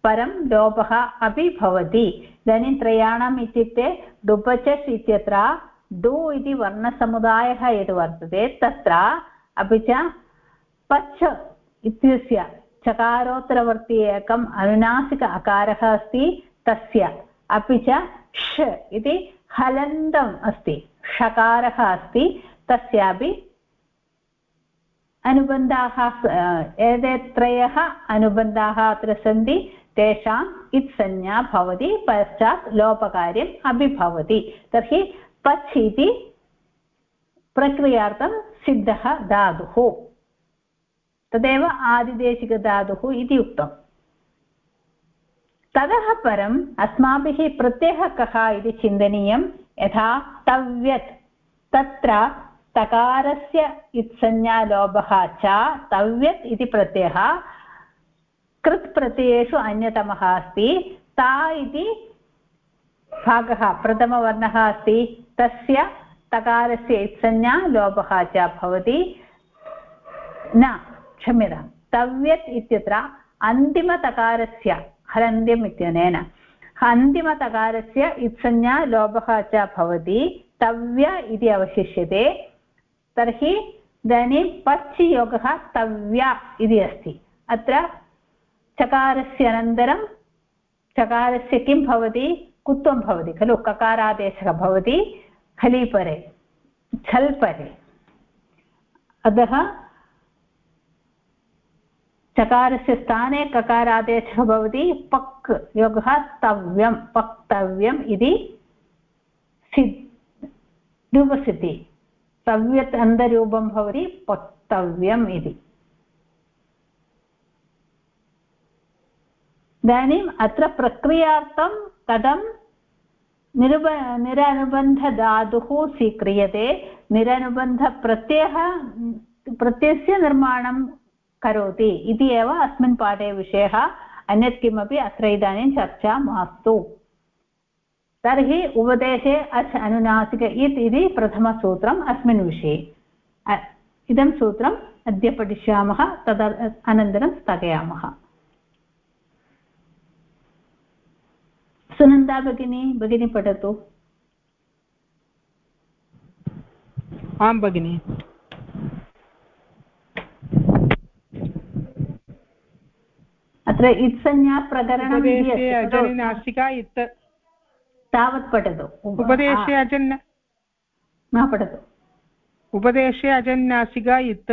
परं लोपः अपि भवति। इदानीं त्रयाणाम् इत्युक्ते डुपचस् इत्यत्र डु इति वर्णसमुदायः यद् वर्तते, तत्र अपि च पच् इत्यस्य चकारोत्तरवर्ति एकम् अनुनासिक अकारः अस्ति, तस्य। अपि च ष इति हलन्तम् अस्ति, षकारः अस्ति तस्यापि अनुबन्धाः एते त्रयः अनुबन्धाः अत्र सन्ति। तेषाम् इत्संज्ञा भवति, पश्चात् लोपकार्यम् अपि भवति तर्हि पच् इति प्रक्रियार्थं सिद्धः धातुः। तदेव आदिदेशिकधातुः इति उक्तम् ततः परम् अस्माभिः प्रत्ययः कः इति चिन्तनीयं यथा तव्यत्, तत्र तकारस्य इत्संज्ञालोभः च तव्यत् इति प्रत्ययः कृत् प्रत्ययेषु अन्यतमः अस्ति। ता इति भागः, प्रथमवर्णः अस्ति। तस्य तकारस्य इत्संज्ञा लोपः च भवति। न, क्षम्यतां। तव्यत् इत्यत्र अन्तिमतकारस्य हलन्त्यम् इत्यनेन, अन्तिमतकारस्य इत्संज्ञा लोपः च भवति। तव्य इति अवशिष्यते। तर्हि इदानीं पच् योगः तव्य इति अस्ति। अत्र चकारस्य अनन्तरं चकारस्य किं भवति? कुत्वं भवति? खलु ककारादेशः भवति खलीपरे, छल्परे। अतः चकारस्य स्थाने ककारादेशः भवति, पक् योगः तव्यं, पक्तव्यम् इति सि रूपसिद्धि तव्यत् अन्तरूपं भवति पक्तव्यम् इति। इदानीम् अत्र प्रक्रियार्थं कथं निरुब निरनुबन्धधातुः स्वीक्रियते, निरनुबन्धप्रत्ययः, प्रत्ययस्य निर्माणं करोति इति एव अस्मिन् पाठे विषयः, अन्यत् किमपि अत्र इदानीं चर्चा मास्तु। तर्हि उपदेशे अच् अनुनासिक इत् इति प्रथमसूत्रम् अस्मिन् विषये। इदं सूत्रम् अद्य पठिष्यामः तद अनन्तरं स्थगयामः। सुनन्दा भगिनी भगिनी पठतु। आं भगिनि। अत्र इत्संज्ञा नासिका इत् तावत् पठतु। उपदेशे अजन् पठतु। उपदेशे अजन्नासिका इत्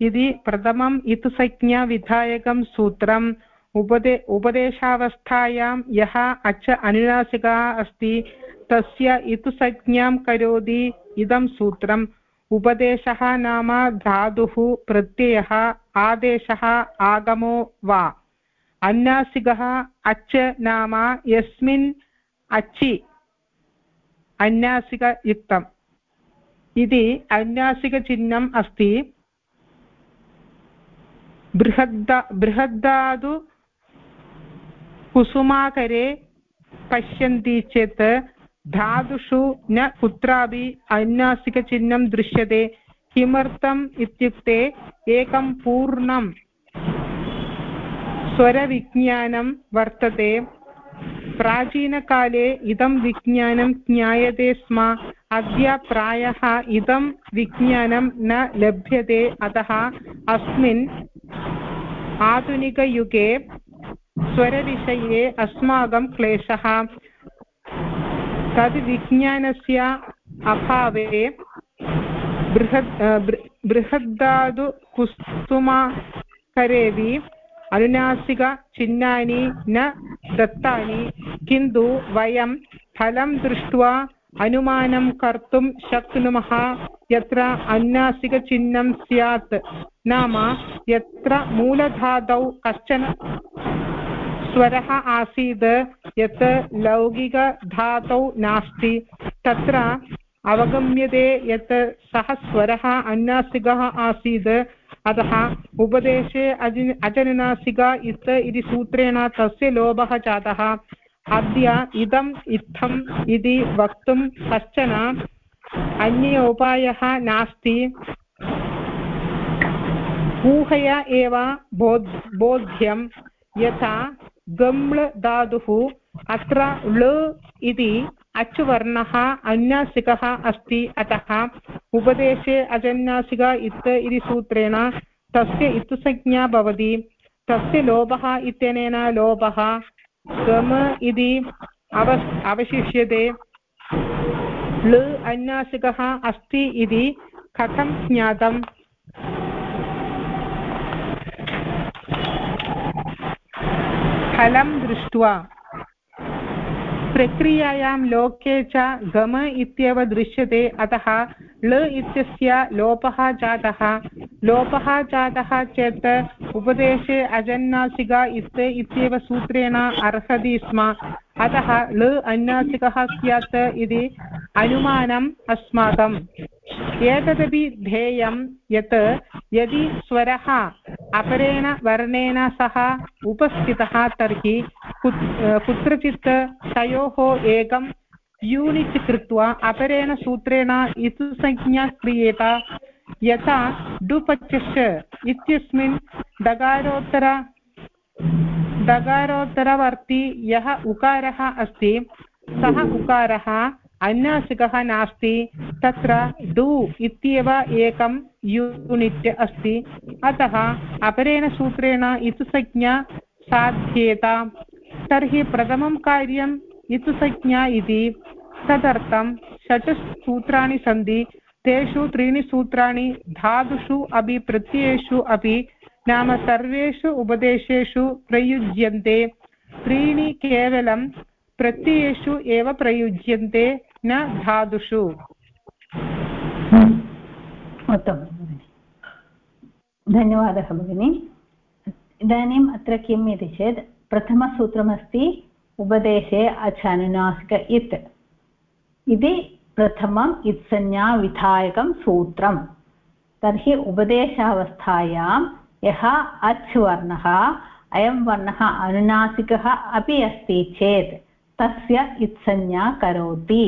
इति प्रथमम् इत् संज्ञाविधायकं सूत्रम् उपदे उपदेशावस्थायां यः अच अनुनासिकः अस्ति तस्य इतुसंज्ञां करोति इदं सूत्रम्। उपदेशः नाम धातुः प्रत्ययः आदेशः आगमो वा। अन्नासिकः अच् नाम यस्मिन् अचि अन्नासिकयुक्तम् इति अन्नासिकचिह्नम् अस्ति। बृहद्दा, बृहद्दादु कुसुमाकरे पश्यन्ति चेत् धातुषु न कुत्रापि ऐन्नासिकचिह्नं दृश्यते। किमर्थम् इत्युक्ते एकं पूर्णं स्वरविज्ञानं वर्तते। प्राचीनकाले इदं विज्ञानं ज्ञायते स्म, अद्य प्रायः इदं विज्ञानं न लभ्यते। अतः अस्मिन् आधुनिकयुगे स्वरविषये अस्माकं क्लेशः। तद् विज्ञानस्य अभावे बृहद् बृहद्दादु कुसुमाकरेवि अनुनासिकचिह्नानि न दत्तानि किन्तु वयं फलं दृष्ट्वा अनुमानं कर्तुं शक्नुमः। यत्र अनुनासिकचिह्नं स्यात्, नाम यत्र मूलधातौ कश्चन स्वरः आसीत्, यत् लौकिकधातौ नास्ति। तत्र अवगम्यते यत् सः स्वरः अन्नासिकः आसीत्। अतः उपदेशे अज, अजनुनासिका इत् इति सूत्रेण तस्य लोभः जातः। अद्य इदम् इत्थम् इति वक्तुं कश्चन अन्य उपायः नास्ति। ऊहया एव बोध् बोध्यं यथा गम्ल धातुः अत्र ळ इति अचुवर्णः अन्यासिकः अस्ति। अतः उपदेशे अजन्यासिक इत् इति सूत्रेण तस्य इत्संज्ञा भवति। तस्य लोपः इत्यनेन लोपः गम इति अव अवशिष्यते। ळ अन्यासिकः अस्ति इति कथं ज्ञातम्? फलं दृष्ट्वा। प्रक्रियायां लोके च गम इत्येव दृश्यते। अतः ल इत्यस्य लोपः जातः। लोपः जातः चेत् उपदेशे अजन्नासिका इत् इत्येव सूत्रेण अर्हति स्म। अतः ळ अन्नासिकः स्यात् इति अनुमानम् अस्माकम्। एतदपि ध्येयं यत् यदि स्वरः अपरेण वर्णेन सह उपस्थितः तर्हि कुत्रचित् तयोः एकं यूनिट् कृत्वा अपरेण सूत्रेण इतुसंज्ञा क्रियेत यथा डुपचष इत्यस्मिन् डकारोत्तर डकारोत्तरवर्ती यः उकारः अस्ति, सः उकारः, अन्यासिकः नास्ति, तत्र डु इत्येव एकं यूनिट् अस्ति। अतः अपरेण सूत्रेण इतुसंज्ञा साध्येत। तर्हि प्रथमं कार्यम् इतुसंज्ञा इति। तदर्थं षट् सूत्राणि सन्ति। तेषु त्रीणि सूत्राणि धातुषु अपि प्रत्ययेषु अपि नाम सर्वेषु उपदेशेषु प्रयुज्यन्ते। त्रीणि केवलं प्रत्ययेषु एव प्रयुज्यन्ते, न धातुषु। धन्यवादः, भगिनि। इदानीम् अत्र किम् इति चेत्, प्रथमसूत्रमस्ति उपदेशे अचनुनासिक इत्। इति प्रथमम् इत्संज्ञाविधायकं सूत्रम्। तर्हि उपदेशावस्थायां यः अच् वर्णः अयं वर्णः अनुनासिकः अपि अस्ति चेत् तस्य इत्संज्ञा करोति।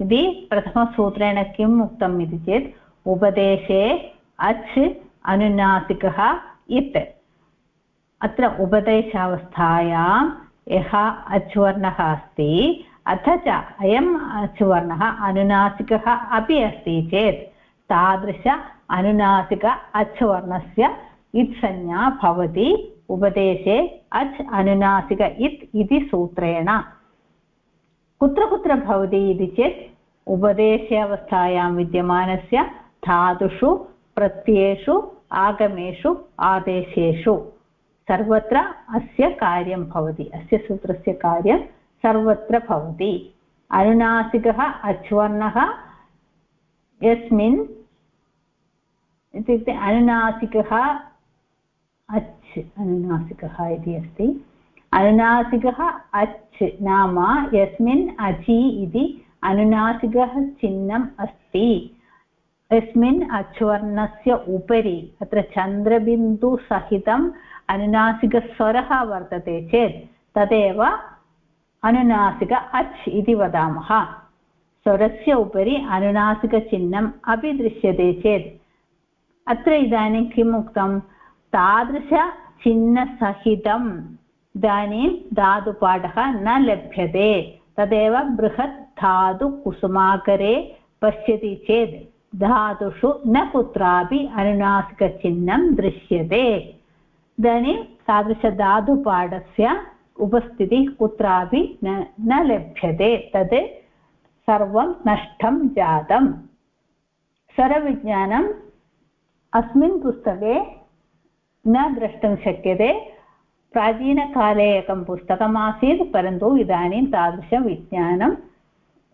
इति प्रथमसूत्रेण किम् उक्तम् इति चेत्, उपदेशे अच् अनुनासिकः इत्। अत्र उपदेशावस्थायां यः अच्वर्णः अस्ति, अथ च अयम् अच्वर्णः अनुनासिकः अपि अस्ति चेत्, तादृश अनुनासिक अच्वर्णस्य इत्संज्ञा भवति उपदेशे अच् अनुनासिक इत् इति सूत्रेण। कुत्र कुत्र भवति इति चेत् उपदेशे अवस्थायां विद्यमानस्य धातुषु, प्रत्ययेषु, आगमेषु, आदेशेषु। सर्वत्र अस्य कार्यं भवति। अस्य सूत्रस्य कार्यं सर्वत्र भवति। अनुनासिकः, अच्वर्णः, यस्मिन् इत्युक्ते अनुनासिकः अच् अनुनासिकः इति अस्ति। अनुनासिकः अच् नाम यस्मिन् अचि इति अनुनासिकः चिह्नम् अस्ति। यस्मिन् अच्वर्णस्य उपरि, अत्र चन्द्रबिन्दुसहितं अनुनासिकस्वरः वर्तते चेत्, तदेव अनुनासिक अच् इति वदामः। स्वरस्य उपरि अनुनासिकचिह्नम् अपि दृश्यते चेत्। अत्र इदानीं किम् उक्तं तादृशचिह्नसहितम् इदानीं धातुपाठः न लभ्यते. तदेव बृहत् धातुकुसुमाकरे पश्यति चेत् धातुषु न कुत्रापि अनुनासिकचिह्नं दृश्यते. इदानीं तादृशधातुपाठस्य उपस्थितिः कुत्रापि न न लभ्यते. तत् सर्वं नष्टं जातम्. स्वरविज्ञानम् अस्मिन् पुस्तके न द्रष्टुं शक्यते। प्राचीनकाले एकं पुस्तकमासीत्, परन्तु इदानीं तादृशविज्ञानं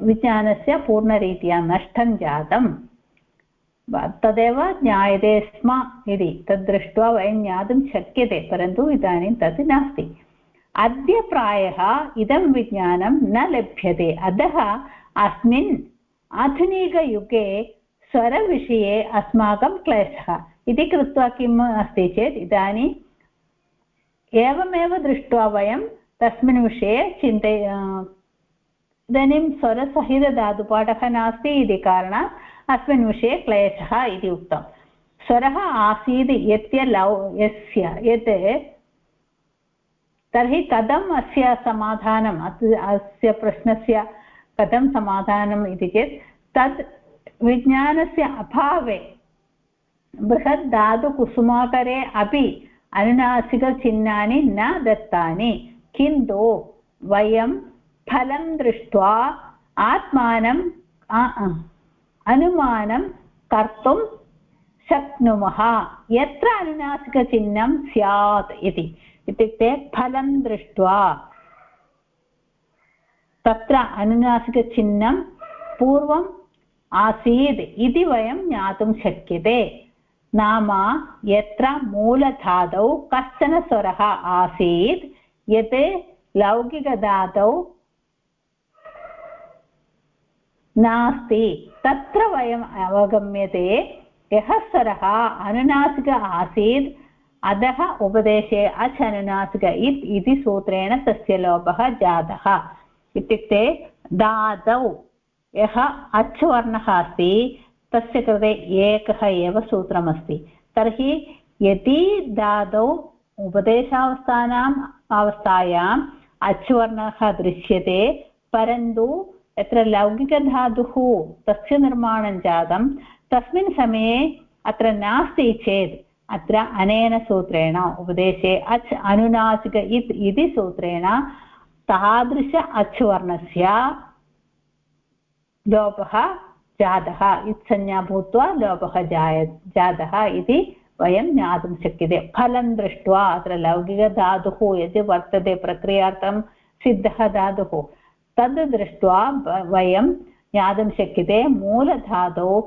विज्ञानस्य पूर्णरीत्या नष्टं जातम्। तदेव ज्ञायते स्म इति। तद् दृष्ट्वा वयं ज्ञातुं शक्यते, परन्तु इदानीं तत् नास्ति। अद्य प्रायः इदं विज्ञानं न लभ्यते। अतः अस्मिन् आधुनिकयुगे स्वरविषये अस्माकं क्लेशः। इति कृत्वा किम् अस्ति चेत् इदानीम् एवमेव दृष्ट्वा वयं तस्मिन् विषये चिन्तय इदानीं स्वरसहितधातुपाठः नास्ति इति कारणात् अस्मिन् विषये क्लेशः इति उक्तं। स्वरः आसीत् यत्य लौ, यस्य, यत् तर्हि कथम् अस्य समाधानम् अस्य प्रश्नस्य कथं समाधानम् इति चेत् तत् विज्ञानस्य अभावे बृहत् धातुकुसुमाकरे अपि अनुनासिकचिह्नानि न दत्तानि। किन्तु वयं फलं दृष्ट्वा आत्मानं अनुमानं कर्तुं शक्नुमः। यत्र अनुनासिकचिह्नं स्यात् इति। इत्युक्ते फलं दृष्ट्वा तत्र अनुनासिकचिह्नं पूर्वम् आसीत् इति वयं ज्ञातुं शक्यते। नाम यत्र मूलधातौ कश्चन स्वरः आसीत्, यत् लौकिकधातौ नास्ति। तत्र वयम् अवगम्यते, यः स्वरः अनुनासिक आसीत्, अधः उपदेशे अच् अनुनासिक इत् सूत्रेण तस्य लोपः जातः। इत्युक्ते धातौ, यः अच् वर्णः अस्ति तस्य कृते एकः एव सूत्रमस्ति। तर्हि यदि धातौ उपदेशावस्थानाम् अवस्थायाम् अच् वर्णः दृश्यते, परन्तु यत्र लौकिकधातुः तस्य निर्माणं जातं, तस्मिन् समये अत्र नास्ति चेत् अत्र अनेन सूत्रेण उपदेशे अच् अनुनासिक इत् इति सूत्रेण तादृश अच् वर्णस्य लोपः जातः इत्संज्ञा भूत्वा लोपः जाय, जातः इति वयं ज्ञातुं शक्यते। फलं दृष्ट्वा अत्र लौकिकधातुः यद् वर्तते प्रक्रियार्थं सिद्धः धातुः, तद् दृष्ट्वा वयं ज्ञातुं शक्यते मूलधातौ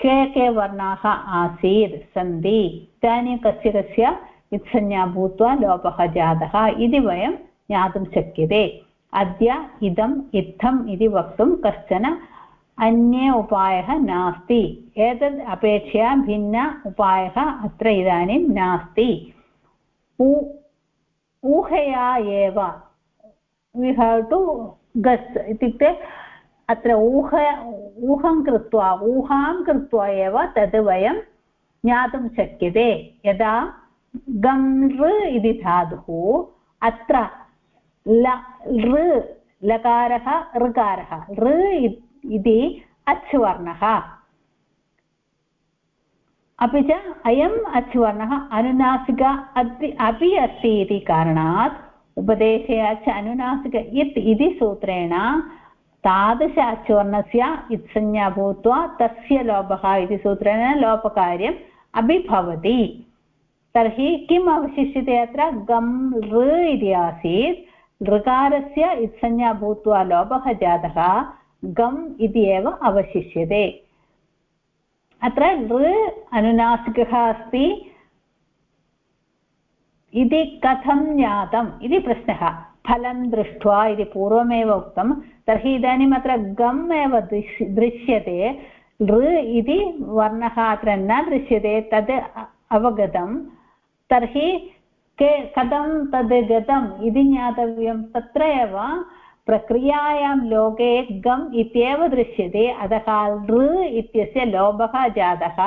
के के वर्णाः आसीत्, सन्ति, इदानीं कस्य कस्य इत्संज्ञा भूत्वा लोपः जातः इति वयं ज्ञातुं शक्यते। अद्य इदम्, इत्थम् इति वक्तुं कश्चन अन्ये उपायः नास्ति। एतद् अपेक्षया भिन्न उपायः अत्र इदानीं नास्ति। ऊहया एव। वि हाव् टु गस् इत्युक्ते अत्र ऊह, ऊहं कृत्वा, ऊहां कृत्वा एव तद् वयं ज्ञातुं शक्यते। यदा गम् ऋ इति धातुः अत्र ल लकारः, ऋकारः, ऋ इति अच् वर्णः अपि च अयम् अच् अनुनासिक अति अपि अस्ति इति कारणात् उपदेशे अच् अनुनासिक इत् इति सूत्रेण तादृश अच्वर्णस्य इत्संज्ञा भूत्वा तस्य लोपः इति सूत्रेण लोपकार्यम् अपि भवति। तर्हि किम् अवशिष्यते अत्र? गम्, ऋ इति आसीत्। ऋकारस्य इत्संज्ञा भूत्वा लोपः जातः। गम् इति एव अवशिष्यते अत्र लृ अनुनासिकः अस्ति इति कथं ज्ञातम् इति प्रश्नः फलं दृष्ट्वा इति पूर्वमेव उक्तं तर्हि इदानीम् अत्र गम् एव दृश्यते लृ इति वर्णः अत्र न दृश्यते तद् अवगतं तर्हि के कथं तद् गतम् इति ज्ञातव्यं तत्र एव प्रक्रियायां लोके गम् इत्येव दृश्यते, अतः लृ इत्यस्य लोभः जातः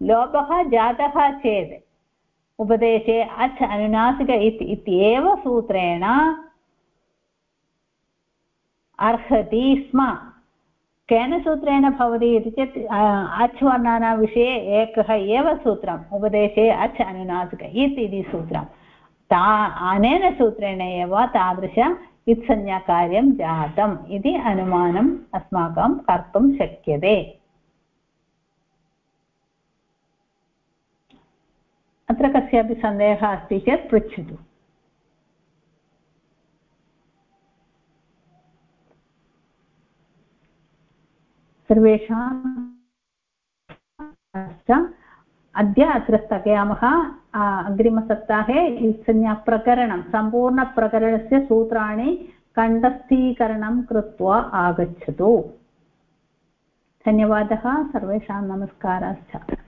लोभः जातः चेत्। उपदेशे अच् अनुनासिक इत्येव सूत्रेण अर्हति स्म। केन सूत्रेण भवति इति चेत् अच् वर्णानां विषये एकः एव सूत्रम्। उपदेशे अच् अनुनासिक इत् सूत्रं ता, अनेन सूत्रेण एव तादृश इत्संज्ञाकार्यं जातम् इति अनुमानम् अस्माकं कर्तुं शक्यते। अत्र कस्यापि सन्देहः अस्ति चेत् पृच्छतु। सर्वेषाम् अद्य अत्र स्थगयामः अग्रिमसप्ताहे संज्ञाप्रकरणं सम्पूर्णप्रकरणस्य सूत्राणि कण्ठस्थीकरणं कृत्वा आगच्छतु धन्यवादः सर्वेषां नमस्काराश्च